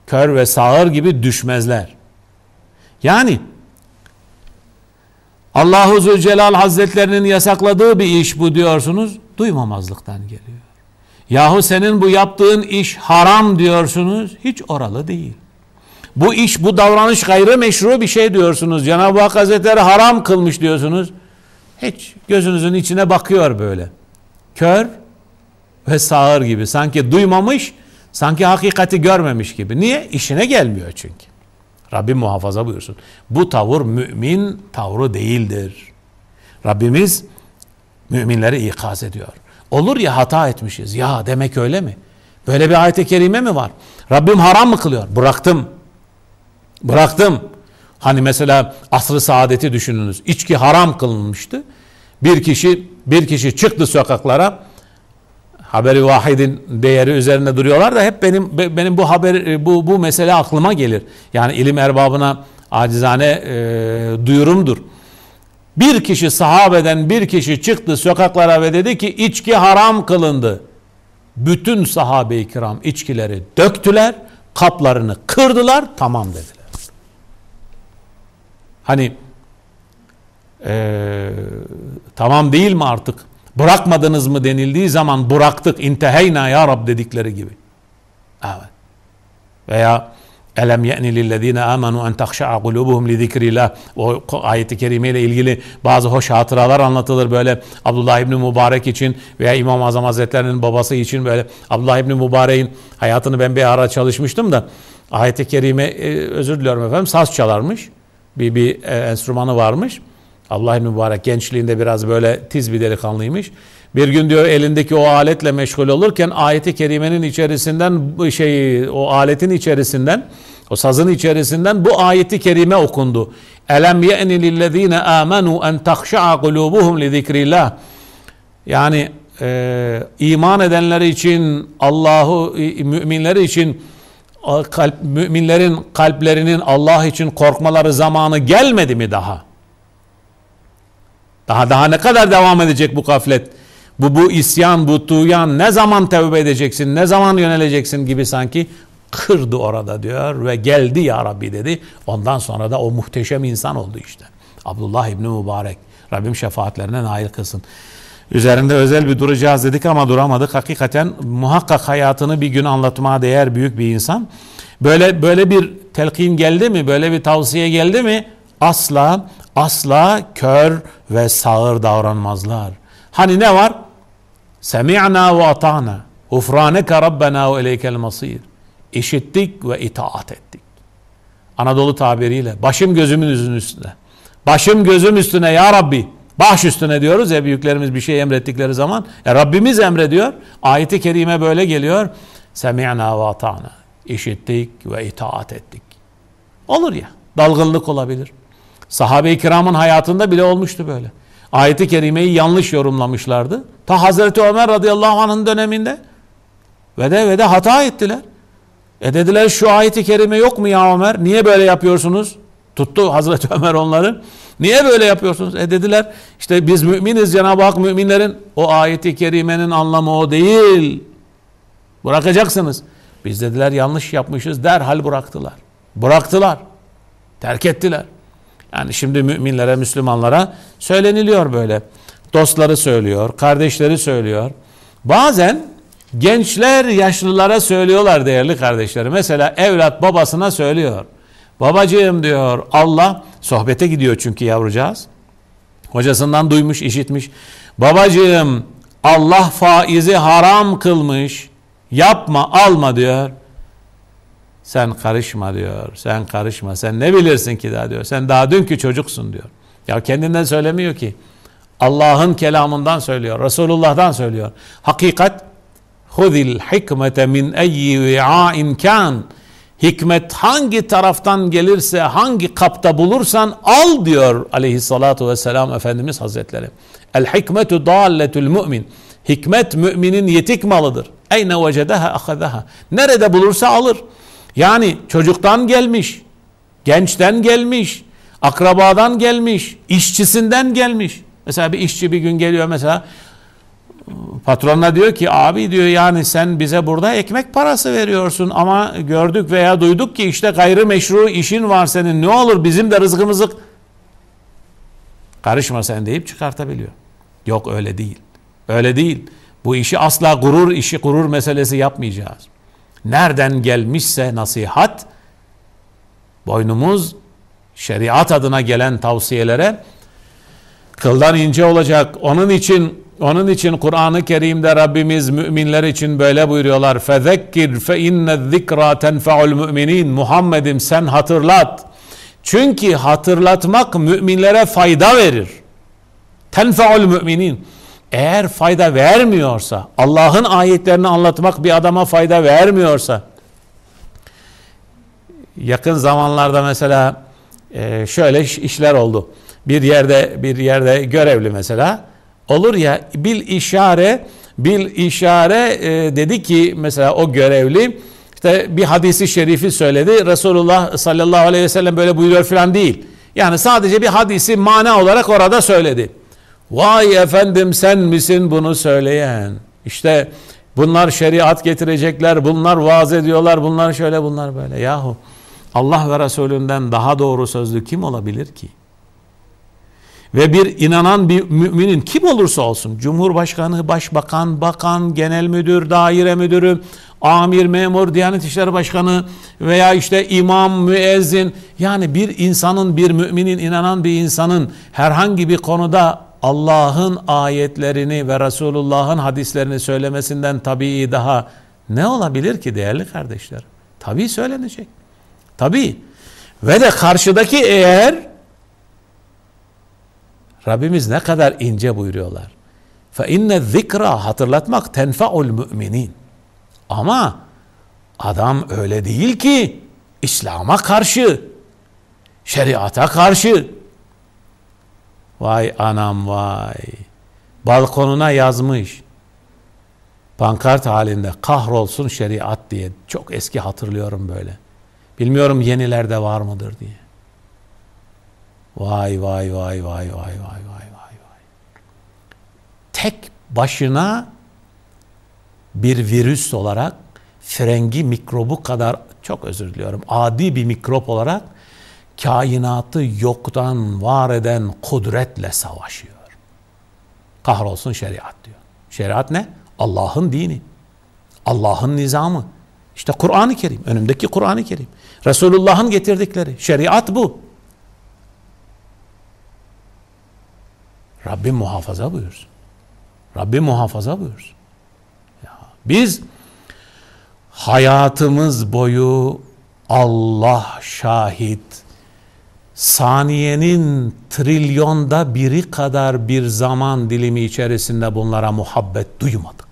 kör ve sağır gibi düşmezler. Yani Allahu Zülcelal Hazretlerinin yasakladığı bir iş bu diyorsunuz, duymamazlıktan geliyor. Yahu senin bu yaptığın iş haram diyorsunuz, hiç oralı değil. Bu iş, bu davranış gayrı meşru bir şey diyorsunuz. Cenab-ı Hak Hazretleri haram kılmış diyorsunuz. Hiç gözünüzün içine bakıyor böyle. Kör ve sağır gibi. Sanki duymamış, sanki hakikati görmemiş gibi. Niye? İşine gelmiyor çünkü. Rabbim muhafaza buyursun. Bu tavır mümin tavrı değildir. Rabbimiz müminleri ikaz ediyor. Olur ya hata etmişiz. Ya demek öyle mi? Böyle bir ayet-i kerime mi var? Rabbim haram mı kılıyor? Bıraktım. Bıraktım. Hani mesela asrı saadeti düşününüz. İçki haram kılınmıştı. Bir kişi bir kişi çıktı sokaklara. Haberi vahidin değeri üzerine duruyorlar da hep benim benim bu haber bu bu mesele aklıma gelir. Yani ilim erbabına acizane e, duyurumdur. Bir kişi sahabeden bir kişi çıktı sokaklara ve dedi ki içki haram kılındı. Bütün sahabe-i kiram içkileri döktüler, kaplarını kırdılar, tamam dediler. Hani e, tamam değil mi artık? Bırakmadınız mı denildiği zaman bıraktık. İnteheyna ya Rab dedikleri gibi. Evet. Veya Elem ye'ni lillezine amenu en tahşa'a kulubuhum li zikrillah. O ayeti kerime ilgili bazı hoş hatıralar anlatılır böyle Abdullah İbni Mübarek için veya İmam Azam Hazretleri'nin babası için böyle Abdullah İbni Mübarek'in hayatını ben bir ara çalışmıştım da ayeti kerime özür diliyorum efendim saz çalarmış. Bir, bir e, enstrümanı varmış. Allah mübarek gençliğinde biraz böyle tiz bir delikanlıymış. Bir gün diyor elindeki o aletle meşgul olurken ayeti kerimenin içerisinden şey o aletin içerisinden o sazın içerisinden bu ayeti kerime okundu. Elem ye'ni lillezine amenu en tahşa'a kulubuhum li zikrillah. Yani e, iman edenler için Allahu müminler için kalp, müminlerin kalplerinin Allah için korkmaları zamanı gelmedi mi daha? Daha daha ne kadar devam edecek bu gaflet? Bu bu isyan, bu tuğyan ne zaman tevbe edeceksin, ne zaman yöneleceksin gibi sanki kırdı orada diyor ve geldi ya Rabbi dedi. Ondan sonra da o muhteşem insan oldu işte. Abdullah İbni Mübarek. Rabbim şefaatlerine nail kılsın. Üzerinde özel bir duracağız dedik ama duramadık. Hakikaten muhakkak hayatını bir gün anlatmaya değer büyük bir insan. Böyle böyle bir telkin geldi mi? Böyle bir tavsiye geldi mi? Asla asla kör ve sağır davranmazlar. Hani ne var? Semi'na ve ata'na. Ufraneke Rabbena ve ileykel masir. İşittik ve itaat ettik. Anadolu tabiriyle başım gözümün üstüne. Başım gözüm üstüne ya Rabbi. Baş üstüne diyoruz ya büyüklerimiz bir şey emrettikleri zaman. E Rabbimiz emrediyor. Ayeti kerime böyle geliyor. Semi'na ve ata'na. İşittik ve itaat ettik. Olur ya. Dalgınlık olabilir. Sahabe-i kiramın hayatında bile olmuştu böyle. Ayeti kerimeyi yanlış yorumlamışlardı. Ta Hazreti Ömer radıyallahu anh'ın döneminde. Ve de ve de hata ettiler. E dediler şu ayeti kerime yok mu ya Ömer? Niye böyle yapıyorsunuz? Tuttu Hazreti Ömer onları. Niye böyle yapıyorsunuz? E dediler işte biz müminiz Cenab-ı Hak müminlerin o ayeti kerimenin anlamı o değil. Bırakacaksınız. Biz dediler yanlış yapmışız derhal bıraktılar. Bıraktılar. Terk ettiler. Yani şimdi müminlere, Müslümanlara söyleniliyor böyle. Dostları söylüyor, kardeşleri söylüyor. Bazen gençler yaşlılara söylüyorlar değerli kardeşleri. Mesela evlat babasına söylüyor. Babacığım diyor Allah sohbete gidiyor çünkü yavrucağız. Hocasından duymuş, işitmiş. Babacığım Allah faizi haram kılmış. Yapma, alma diyor. Sen karışma diyor. Sen karışma. Sen ne bilirsin ki daha diyor. Sen daha dünkü çocuksun diyor. Ya kendinden söylemiyor ki. Allah'ın kelamından söylüyor. Resulullah'dan söylüyor. Hakikat hudil hikmete min eyyi vi'ain kan. Hikmet hangi taraftan gelirse, hangi kapta bulursan al diyor aleyhissalatu vesselam Efendimiz Hazretleri. El hikmetu dalletul mümin. Hikmet müminin yetik malıdır. Eyne vecedeha ahazaha. Nerede bulursa alır. Yani çocuktan gelmiş, gençten gelmiş, akrabadan gelmiş, işçisinden gelmiş. Mesela bir işçi bir gün geliyor mesela patronuna diyor ki abi diyor yani sen bize burada ekmek parası veriyorsun ama gördük veya duyduk ki işte gayrimeşru işin var senin ne olur bizim de rızkımızı karışma sen deyip çıkartabiliyor. Yok öyle değil. Öyle değil. Bu işi asla gurur işi gurur meselesi yapmayacağız. Nereden gelmişse nasihat boynumuz şeriat adına gelen tavsiyelere kıldan ince olacak. Onun için onun için Kur'an-ı Kerim'de Rabbimiz müminler için böyle buyuruyorlar. Fezekkir fe inne zikra tenfa'ul müminin. Muhammed'im sen hatırlat. Çünkü hatırlatmak müminlere fayda verir. Tenfa'ul müminin. Eğer fayda vermiyorsa, Allah'ın ayetlerini anlatmak bir adama fayda vermiyorsa, yakın zamanlarda mesela e, şöyle işler oldu. Bir yerde bir yerde görevli mesela olur ya bil işare bil işare e, dedi ki mesela o görevli işte bir hadisi şerifi söyledi. Resulullah sallallahu aleyhi ve sellem böyle buyuruyor falan değil. Yani sadece bir hadisi mana olarak orada söyledi. Vay efendim sen misin bunu söyleyen? İşte bunlar şeriat getirecekler, bunlar vaaz ediyorlar, bunlar şöyle bunlar böyle. Yahu Allah ve Resulünden daha doğru sözlü kim olabilir ki? Ve bir inanan bir müminin kim olursa olsun Cumhurbaşkanı, Başbakan, Bakan, Genel Müdür, Daire Müdürü, Amir, Memur, Diyanet İşleri Başkanı veya işte imam, müezzin yani bir insanın, bir müminin, inanan bir insanın herhangi bir konuda Allah'ın ayetlerini ve Resulullah'ın hadislerini söylemesinden tabii daha ne olabilir ki değerli kardeşler? Tabii söylenecek. Tabii. Ve de karşıdaki eğer Rabbimiz ne kadar ince buyuruyorlar. Fe inne zikra hatırlatmak tenfaul müminin. Ama adam öyle değil ki İslam'a karşı, şeriata karşı. Vay anam vay. Balkonuna yazmış. Pankart halinde kahrolsun şeriat diye. Çok eski hatırlıyorum böyle. Bilmiyorum yenilerde var mıdır diye. Vay vay vay vay vay vay vay vay vay. Tek başına bir virüs olarak frengi mikrobu kadar çok özür diliyorum adi bir mikrop olarak kainatı yoktan var eden kudretle savaşıyor. Kahrolsun şeriat diyor. Şeriat ne? Allah'ın dini. Allah'ın nizamı. İşte Kur'an-ı Kerim. Önümdeki Kur'an-ı Kerim. Resulullah'ın getirdikleri. Şeriat bu. Rabbim muhafaza buyursun. Rabbim muhafaza buyursun. Ya, biz hayatımız boyu Allah şahit saniyenin trilyonda biri kadar bir zaman dilimi içerisinde bunlara muhabbet duymadık.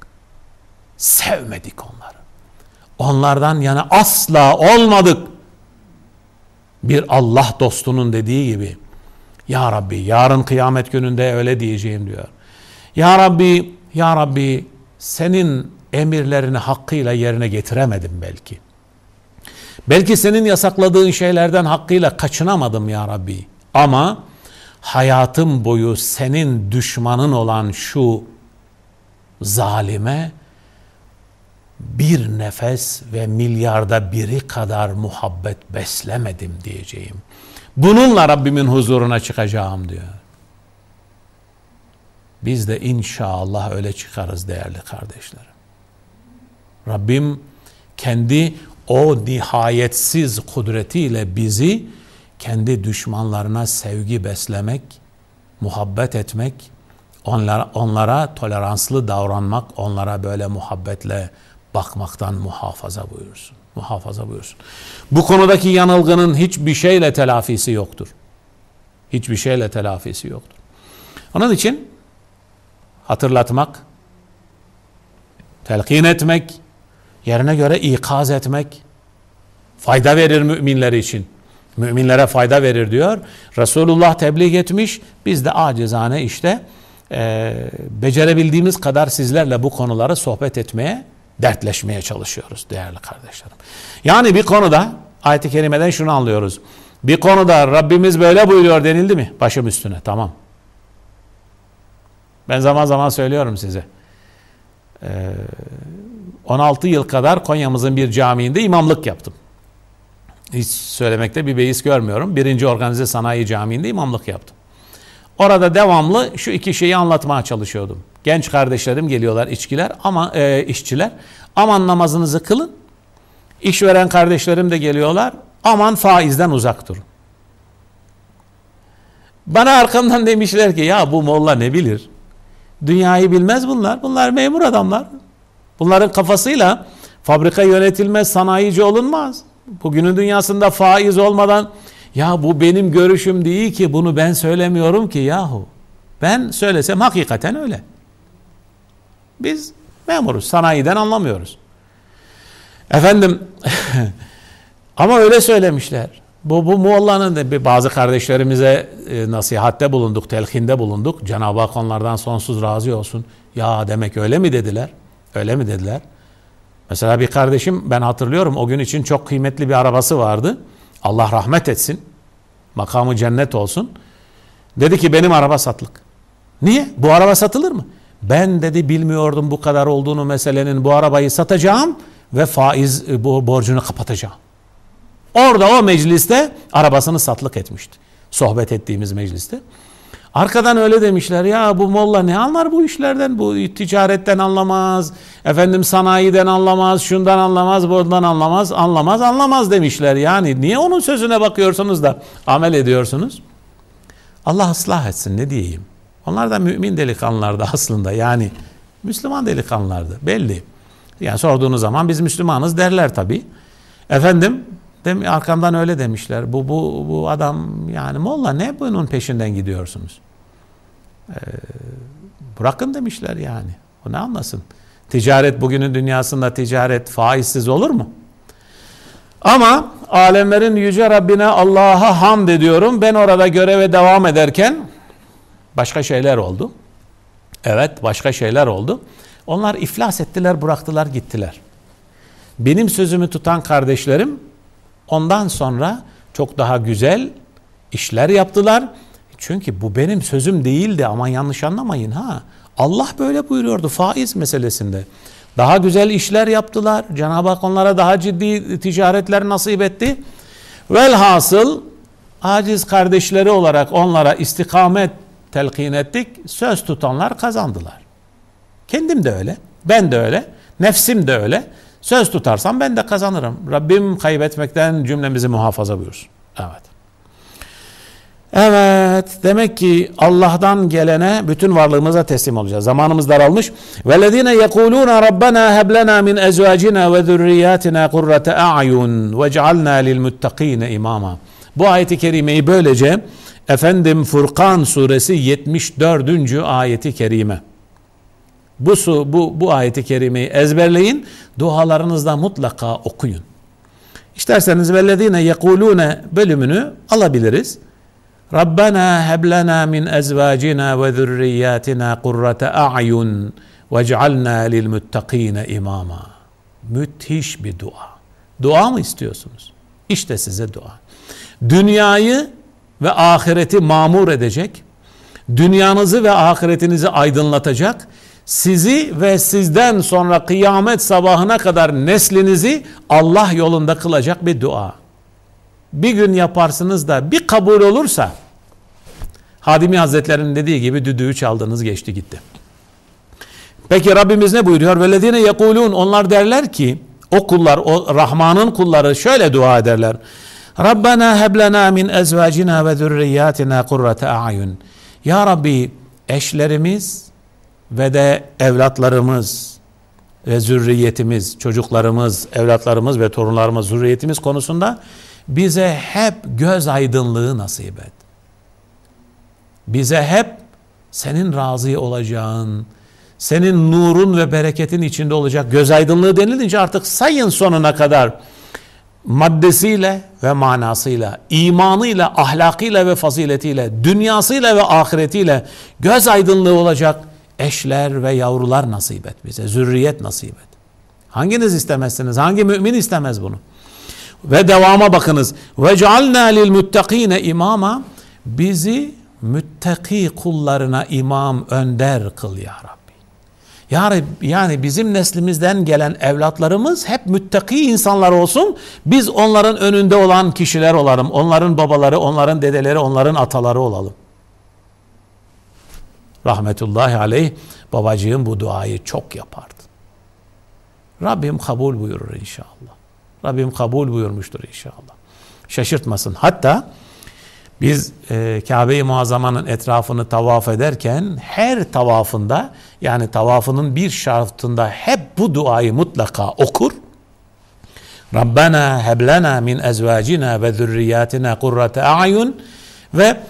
Sevmedik onları. Onlardan yana asla olmadık. Bir Allah dostunun dediği gibi Ya Rabbi yarın kıyamet gününde öyle diyeceğim diyor. Ya Rabbi, Ya Rabbi senin emirlerini hakkıyla yerine getiremedim belki. Belki senin yasakladığın şeylerden hakkıyla kaçınamadım ya Rabbi. Ama hayatım boyu senin düşmanın olan şu zalime bir nefes ve milyarda biri kadar muhabbet beslemedim diyeceğim. Bununla Rabbimin huzuruna çıkacağım diyor. Biz de inşallah öyle çıkarız değerli kardeşlerim. Rabbim kendi o nihayetsiz kudretiyle bizi kendi düşmanlarına sevgi beslemek, muhabbet etmek, onlara, onlara toleranslı davranmak, onlara böyle muhabbetle bakmaktan muhafaza buyursun. Muhafaza buyursun. Bu konudaki yanılgının hiçbir şeyle telafisi yoktur. Hiçbir şeyle telafisi yoktur. Onun için hatırlatmak, telkin etmek, yerine göre ikaz etmek fayda verir müminler için. Müminlere fayda verir diyor. Resulullah tebliğ etmiş. Biz de acizane işte e, becerebildiğimiz kadar sizlerle bu konuları sohbet etmeye, dertleşmeye çalışıyoruz değerli kardeşlerim. Yani bir konuda ayet-i kerimeden şunu anlıyoruz. Bir konuda Rabbimiz böyle buyuruyor denildi mi? Başım üstüne tamam. Ben zaman zaman söylüyorum size. Ee, 16 yıl kadar Konya'mızın bir camiinde imamlık yaptım. Hiç söylemekte bir beis görmüyorum. Birinci Organize Sanayi Camii'nde imamlık yaptım. Orada devamlı şu iki şeyi anlatmaya çalışıyordum. Genç kardeşlerim geliyorlar içkiler ama e, işçiler. Aman namazınızı kılın. İşveren kardeşlerim de geliyorlar. Aman faizden uzak durun. Bana arkamdan demişler ki ya bu molla ne bilir? Dünyayı bilmez bunlar. Bunlar memur adamlar. Bunların kafasıyla fabrika yönetilmez, sanayici olunmaz. Bugünün dünyasında faiz olmadan ya bu benim görüşüm değil ki bunu ben söylemiyorum ki yahu. Ben söylesem hakikaten öyle. Biz memuruz, sanayiden anlamıyoruz. Efendim ama öyle söylemişler. Bu, bu Mualla'nın da bazı kardeşlerimize e, nasihatte bulunduk, telkinde bulunduk. Cenab-ı Hak onlardan sonsuz razı olsun. Ya demek öyle mi dediler? Öyle mi dediler? Mesela bir kardeşim ben hatırlıyorum o gün için çok kıymetli bir arabası vardı. Allah rahmet etsin. Makamı cennet olsun. Dedi ki benim araba satılık. Niye? Bu araba satılır mı? Ben dedi bilmiyordum bu kadar olduğunu meselenin bu arabayı satacağım ve faiz e, bu borcunu kapatacağım. Orada o mecliste arabasını satlık etmişti. Sohbet ettiğimiz mecliste. Arkadan öyle demişler ya bu molla ne anlar bu işlerden? Bu ticaretten anlamaz efendim sanayiden anlamaz şundan anlamaz buradan anlamaz. Anlamaz anlamaz demişler. Yani niye onun sözüne bakıyorsunuz da amel ediyorsunuz? Allah ıslah etsin ne diyeyim? Onlar da mümin delikanlılardı aslında. Yani Müslüman delikanlılardı belli. Yani sorduğunuz zaman biz Müslümanız derler tabi efendim dem arkamdan öyle demişler. Bu bu bu adam yani molla ne bunun peşinden gidiyorsunuz ee, bırakın demişler yani. O ne anlasın? Ticaret bugünün dünyasında ticaret faizsiz olur mu? Ama alemlerin yüce Rabbine Allah'a hamd ediyorum. Ben orada göreve devam ederken başka şeyler oldu. Evet başka şeyler oldu. Onlar iflas ettiler, bıraktılar, gittiler. Benim sözümü tutan kardeşlerim ondan sonra çok daha güzel işler yaptılar çünkü bu benim sözüm değildi ama yanlış anlamayın ha. Allah böyle buyuruyordu faiz meselesinde. Daha güzel işler yaptılar. Cenab-ı Hak onlara daha ciddi ticaretler nasip etti. Velhasıl aciz kardeşleri olarak onlara istikamet telkin ettik. Söz tutanlar kazandılar. Kendim de öyle. Ben de öyle. Nefsim de öyle. Söz tutarsam ben de kazanırım. Rabbim kaybetmekten cümlemizi muhafaza buyursun. Evet. Evet demek ki Allah'tan gelene bütün varlığımıza teslim olacağız. Zamanımız daralmış. Vellezine yekuluna rabbena heb lena min ezvacina ve zurriyatina kurrate a'yun vec'alna lil muttaqine imama. Bu ayeti kerimeyi böylece efendim Furkan suresi 74. ayeti kerime. Bu su, bu bu ayeti kerimeyi ezberleyin. Dualarınızda mutlaka okuyun. İsterseniz vellezine yekulune bölümünü alabiliriz. Rabbena heb lena min ezvacina ve zürriyatina kurrate a'yun vec'alna lil muttakine imama. Müthiş bir dua. Dua mı istiyorsunuz? İşte size dua. Dünyayı ve ahireti mamur edecek, dünyanızı ve ahiretinizi aydınlatacak, sizi ve sizden sonra kıyamet sabahına kadar neslinizi Allah yolunda kılacak bir dua bir gün yaparsınız da bir kabul olursa Hadimi Hazretleri'nin dediği gibi düdüğü çaldınız geçti gitti. Peki Rabbimiz ne buyuruyor? Velezine yekulun onlar derler ki o kullar o Rahman'ın kulları şöyle dua ederler. Rabbena heblena min ezvacina ve zürriyatina kurrate a'yun. Ya Rabbi eşlerimiz ve de evlatlarımız ve zürriyetimiz, çocuklarımız, evlatlarımız ve torunlarımız, zürriyetimiz konusunda bize hep göz aydınlığı nasip et. Bize hep senin razı olacağın, senin nurun ve bereketin içinde olacak göz aydınlığı denilince artık sayın sonuna kadar maddesiyle ve manasıyla, imanıyla, ahlakıyla ve faziletiyle, dünyasıyla ve ahiretiyle göz aydınlığı olacak eşler ve yavrular nasip et bize, zürriyet nasip et. Hanginiz istemezsiniz? Hangi mümin istemez bunu? Ve devama bakınız. Ve cealna lil muttakine imama bizi müttaki kullarına imam önder kıl ya Rabbi. Yani, yani bizim neslimizden gelen evlatlarımız hep müttaki insanlar olsun. Biz onların önünde olan kişiler olalım. Onların babaları, onların dedeleri, onların ataları olalım. Rahmetullahi aleyh babacığım bu duayı çok yapardı. Rabbim kabul buyurur inşallah. Rabbim kabul buyurmuştur inşallah. Şaşırtmasın. Hatta biz e, Kabe-i Muazzama'nın etrafını tavaf ederken her tavafında yani tavafının bir şartında hep bu duayı mutlaka okur. Rabbena heblena min ezvacina ve zürriyatina kurrate a'yun ve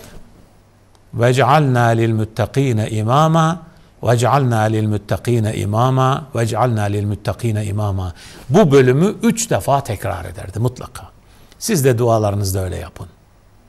vec'alna lil muttakine imama وَجْعَلْنَا لِلْمُتَّقِينَ imama وَجْعَلْنَا لِلْمُتَّقِينَ imama. Bu bölümü üç defa tekrar ederdi mutlaka. Siz de dualarınızda öyle yapın.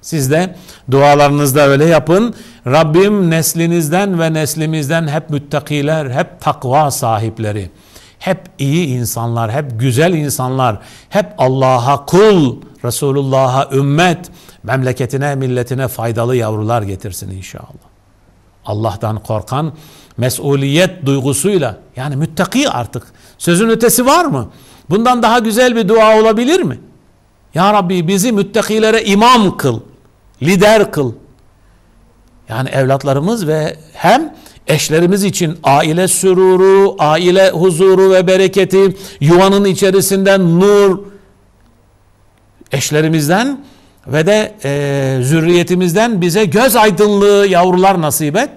Siz de dualarınızda öyle yapın. Rabbim neslinizden ve neslimizden hep müttakiler, hep takva sahipleri, hep iyi insanlar, hep güzel insanlar, hep Allah'a kul, Resulullah'a ümmet, memleketine, milletine faydalı yavrular getirsin inşallah. Allah'tan korkan, mesuliyet duygusuyla yani müttaki artık. Sözün ötesi var mı? Bundan daha güzel bir dua olabilir mi? Ya Rabbi bizi müttakilere imam kıl, lider kıl. Yani evlatlarımız ve hem eşlerimiz için aile süruru, aile huzuru ve bereketi, yuvanın içerisinden nur, eşlerimizden ve de e, zürriyetimizden bize göz aydınlığı yavrular nasip et.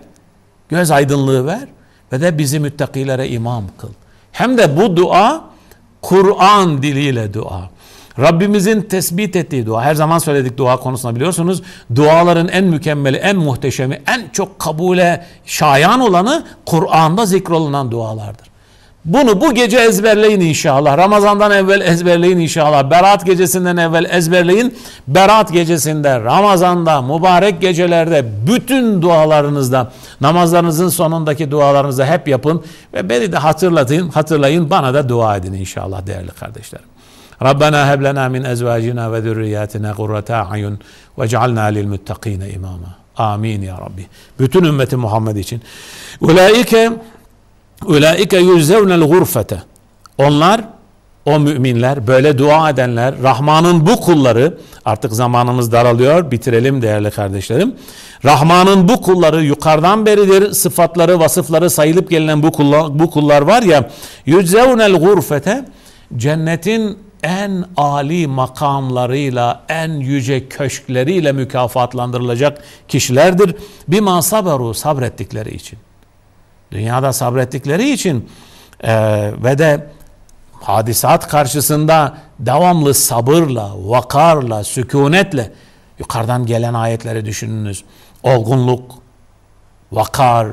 Göz aydınlığı ver ve de bizi müttakilere imam kıl. Hem de bu dua Kur'an diliyle dua. Rabbimizin tespit ettiği dua. Her zaman söyledik dua konusunda biliyorsunuz. Duaların en mükemmeli, en muhteşemi, en çok kabule şayan olanı Kur'an'da zikrolunan dualardır. Bunu bu gece ezberleyin inşallah. Ramazandan evvel ezberleyin inşallah. Berat gecesinden evvel ezberleyin. Berat gecesinde, Ramazan'da, mübarek gecelerde, bütün dualarınızda, namazlarınızın sonundaki dualarınızda hep yapın. Ve beni de hatırlatın, hatırlayın, bana da dua edin inşallah değerli kardeşlerim. Rabbena heb lena min ezvacina ve zürriyatina kurrata a'yun ve cealna lil muttakine imama. Amin ya Rabbi. Bütün ümmeti Muhammed için. Ulaike Ulaike yüzevnel gurfete. Onlar o müminler, böyle dua edenler, Rahman'ın bu kulları, artık zamanımız daralıyor, bitirelim değerli kardeşlerim. Rahman'ın bu kulları yukarıdan beridir, sıfatları, vasıfları sayılıp gelinen bu kullar, bu kullar var ya, yüzevnel gurfete, cennetin en ali makamlarıyla, en yüce köşkleriyle mükafatlandırılacak kişilerdir. Bima saberu sabrettikleri için. Dünyada sabrettikleri için e, ve de hadisat karşısında devamlı sabırla, vakarla, sükunetle yukarıdan gelen ayetleri düşününüz. Olgunluk, vakar,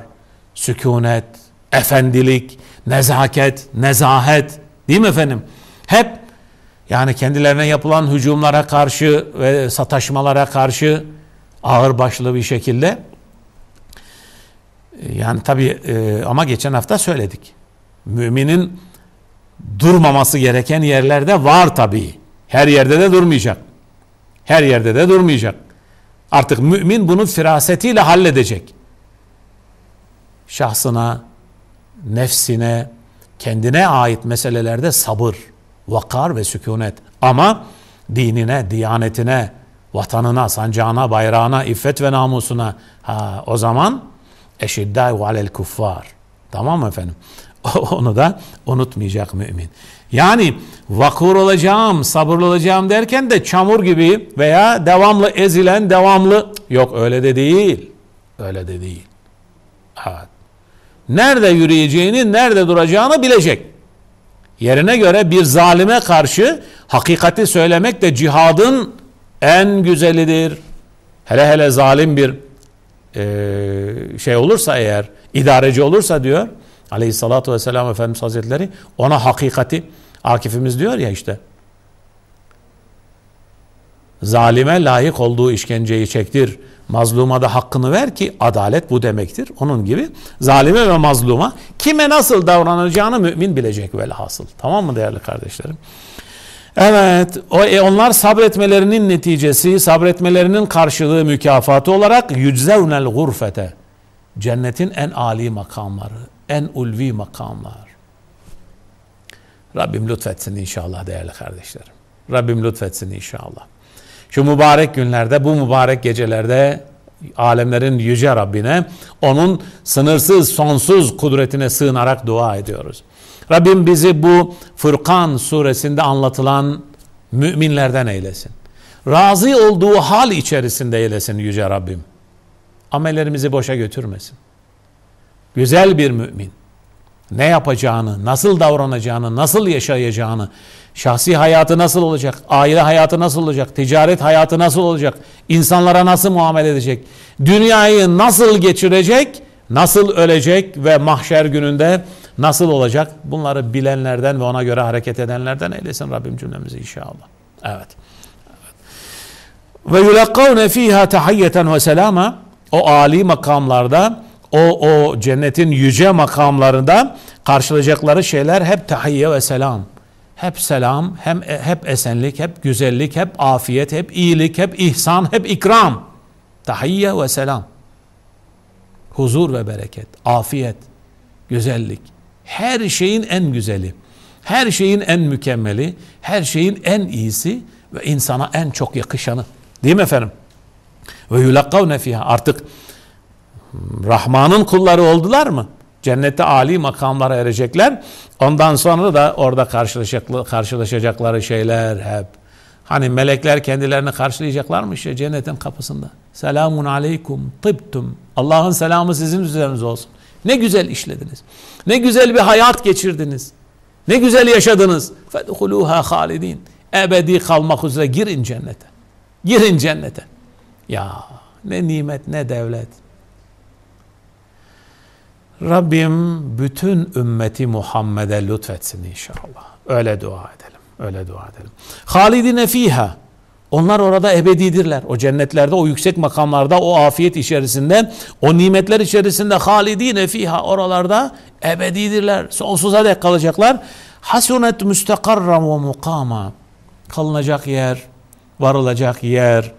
sükunet, efendilik, nezaket, nezahet değil mi efendim? Hep yani kendilerine yapılan hücumlara karşı ve sataşmalara karşı ağırbaşlı bir şekilde yani tabi e, ama geçen hafta söyledik. Müminin durmaması gereken yerlerde var tabi. Her yerde de durmayacak. Her yerde de durmayacak. Artık mümin bunu firasetiyle halledecek. Şahsına, nefsine, kendine ait meselelerde sabır, vakar ve sükunet. Ama dinine, diyanetine, vatanına, sancağına, bayrağına, iffet ve namusuna ha, o zaman eşiddâhu alel kuffar. Tamam mı efendim? Onu da unutmayacak mümin. Yani vakur olacağım, sabırlı olacağım derken de çamur gibi veya devamlı ezilen, devamlı yok öyle de değil. Öyle de değil. Evet. Nerede yürüyeceğini, nerede duracağını bilecek. Yerine göre bir zalime karşı hakikati söylemek de cihadın en güzelidir. Hele hele zalim bir e, şey olursa eğer idareci olursa diyor aleyhissalatü vesselam Efendimiz Hazretleri ona hakikati Akifimiz diyor ya işte zalime layık olduğu işkenceyi çektir mazluma da hakkını ver ki adalet bu demektir. Onun gibi zalime ve mazluma kime nasıl davranacağını mümin bilecek velhasıl. Tamam mı değerli kardeşlerim? Evet, o, e, onlar sabretmelerinin neticesi, sabretmelerinin karşılığı mükafatı olarak yüczevnel gurfete. Cennetin en âli makamları, en ulvi makamlar. Rabbim lütfetsin inşallah değerli kardeşlerim. Rabbim lütfetsin inşallah. Şu mübarek günlerde, bu mübarek gecelerde alemlerin yüce Rabbine, onun sınırsız, sonsuz kudretine sığınarak dua ediyoruz. Rabbim bizi bu Fırkan suresinde anlatılan müminlerden eylesin. Razı olduğu hal içerisinde eylesin Yüce Rabbim. Amellerimizi boşa götürmesin. Güzel bir mümin. Ne yapacağını, nasıl davranacağını, nasıl yaşayacağını, şahsi hayatı nasıl olacak, aile hayatı nasıl olacak, ticaret hayatı nasıl olacak, insanlara nasıl muamele edecek, dünyayı nasıl geçirecek, nasıl ölecek ve mahşer gününde Nasıl olacak? Bunları bilenlerden ve ona göre hareket edenlerden eylesin Rabbim cümlemizi inşallah. Evet. Ve yulakkavne fiha tahiyyeten ve selama o ali makamlarda o o cennetin yüce makamlarında karşılayacakları şeyler hep tahiyye ve selam. Hep selam, hem hep esenlik, hep güzellik, hep afiyet, hep iyilik, hep ihsan, hep ikram. Tahiyye ve selam. Huzur ve bereket, afiyet, güzellik her şeyin en güzeli, her şeyin en mükemmeli, her şeyin en iyisi ve insana en çok yakışanı. Değil mi efendim? Ve yulakkavne fiha artık Rahman'ın kulları oldular mı? Cennette âli makamlara erecekler. Ondan sonra da orada karşılaşacakları şeyler hep. Hani melekler kendilerini karşılayacaklarmış ya cennetin kapısında. Selamun aleykum tıbtum. Allah'ın selamı sizin üzerinize olsun. Ne güzel işlediniz. Ne güzel bir hayat geçirdiniz. Ne güzel yaşadınız. Fedhuluha halidin. Ebedi kalmak üzere girin cennete. Girin cennete. Ya ne nimet ne devlet. Rabbim bütün ümmeti Muhammed'e lütfetsin inşallah. Öyle dua edelim. Öyle dua edelim. Halidine fiha. Onlar orada ebedidirler. O cennetlerde, o yüksek makamlarda, o afiyet içerisinde, o nimetler içerisinde halidine fiha oralarda ebedidirler. Sonsuza dek kalacaklar. Hasunet müstakarran ve mukama. Kalınacak yer, varılacak yer,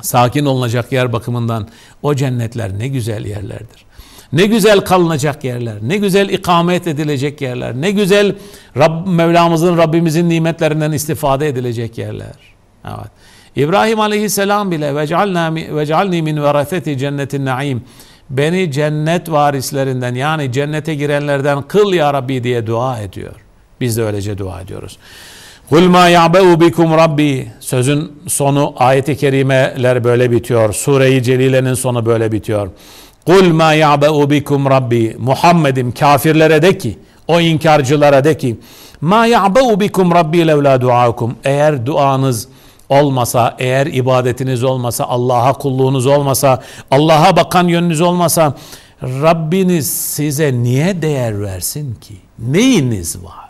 sakin olunacak yer bakımından o cennetler ne güzel yerlerdir. Ne güzel kalınacak yerler, ne güzel ikamet edilecek yerler, ne güzel Rab, Mevlamızın, Rabbimizin nimetlerinden istifade edilecek yerler. Evet. İbrahim Aleyhisselam bile vec'alni min veraseti cennetin naim beni cennet varislerinden yani cennete girenlerden kıl ya Rabbi diye dua ediyor. Biz de öylece dua ediyoruz. Kul ma ya'be'u bikum rabbi sözün sonu ayeti kerimeler böyle bitiyor. Sure-i Celile'nin sonu böyle bitiyor. Kul ma ya'be'u bikum rabbi Muhammed'im kafirlere de ki o inkarcılara de ki ma ya'be'u bikum rabbi levla duakum eğer duanız olmasa, eğer ibadetiniz olmasa, Allah'a kulluğunuz olmasa, Allah'a bakan yönünüz olmasa Rabbiniz size niye değer versin ki? Neyiniz var?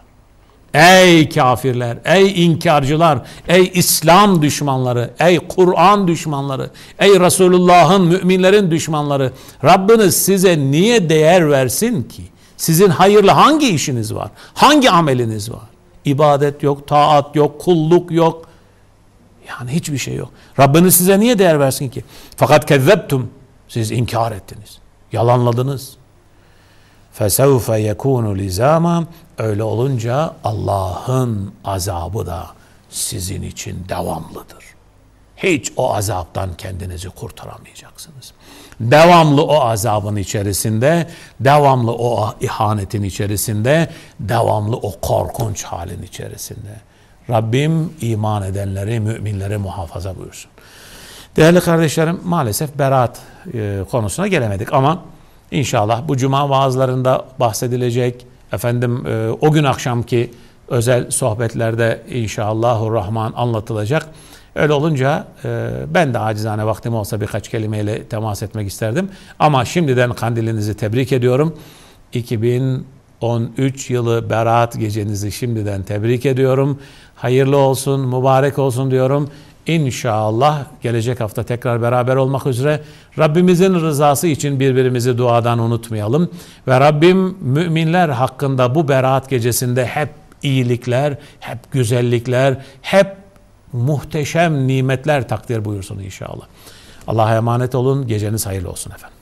Ey kafirler, ey inkarcılar, ey İslam düşmanları, ey Kur'an düşmanları, ey Resulullah'ın, müminlerin düşmanları. Rabbiniz size niye değer versin ki? Sizin hayırlı hangi işiniz var? Hangi ameliniz var? İbadet yok, taat yok, kulluk yok. Yani hiçbir şey yok. Rabbiniz size niye değer versin ki? Fakat kezzeptum. Siz inkar ettiniz. Yalanladınız. Fesevfe yekunu lizama öyle olunca Allah'ın azabı da sizin için devamlıdır. Hiç o azaptan kendinizi kurtaramayacaksınız. Devamlı o azabın içerisinde, devamlı o ihanetin içerisinde, devamlı o korkunç halin içerisinde. Rabbim iman edenleri, müminleri muhafaza buyursun. Değerli kardeşlerim maalesef beraat e, konusuna gelemedik ama İnşallah bu cuma vaazlarında bahsedilecek. Efendim e, o gün akşamki özel sohbetlerde inşallahurrahman anlatılacak. Öyle olunca e, ben de acizane vaktim olsa birkaç kelimeyle temas etmek isterdim. Ama şimdiden kandilinizi tebrik ediyorum. 2013 yılı Berat gecenizi şimdiden tebrik ediyorum. Hayırlı olsun, mübarek olsun diyorum. İnşallah gelecek hafta tekrar beraber olmak üzere Rabbimizin rızası için birbirimizi duadan unutmayalım. Ve Rabbim müminler hakkında bu beraat gecesinde hep iyilikler, hep güzellikler, hep muhteşem nimetler takdir buyursun inşallah. Allah'a emanet olun. Geceniz hayırlı olsun efendim.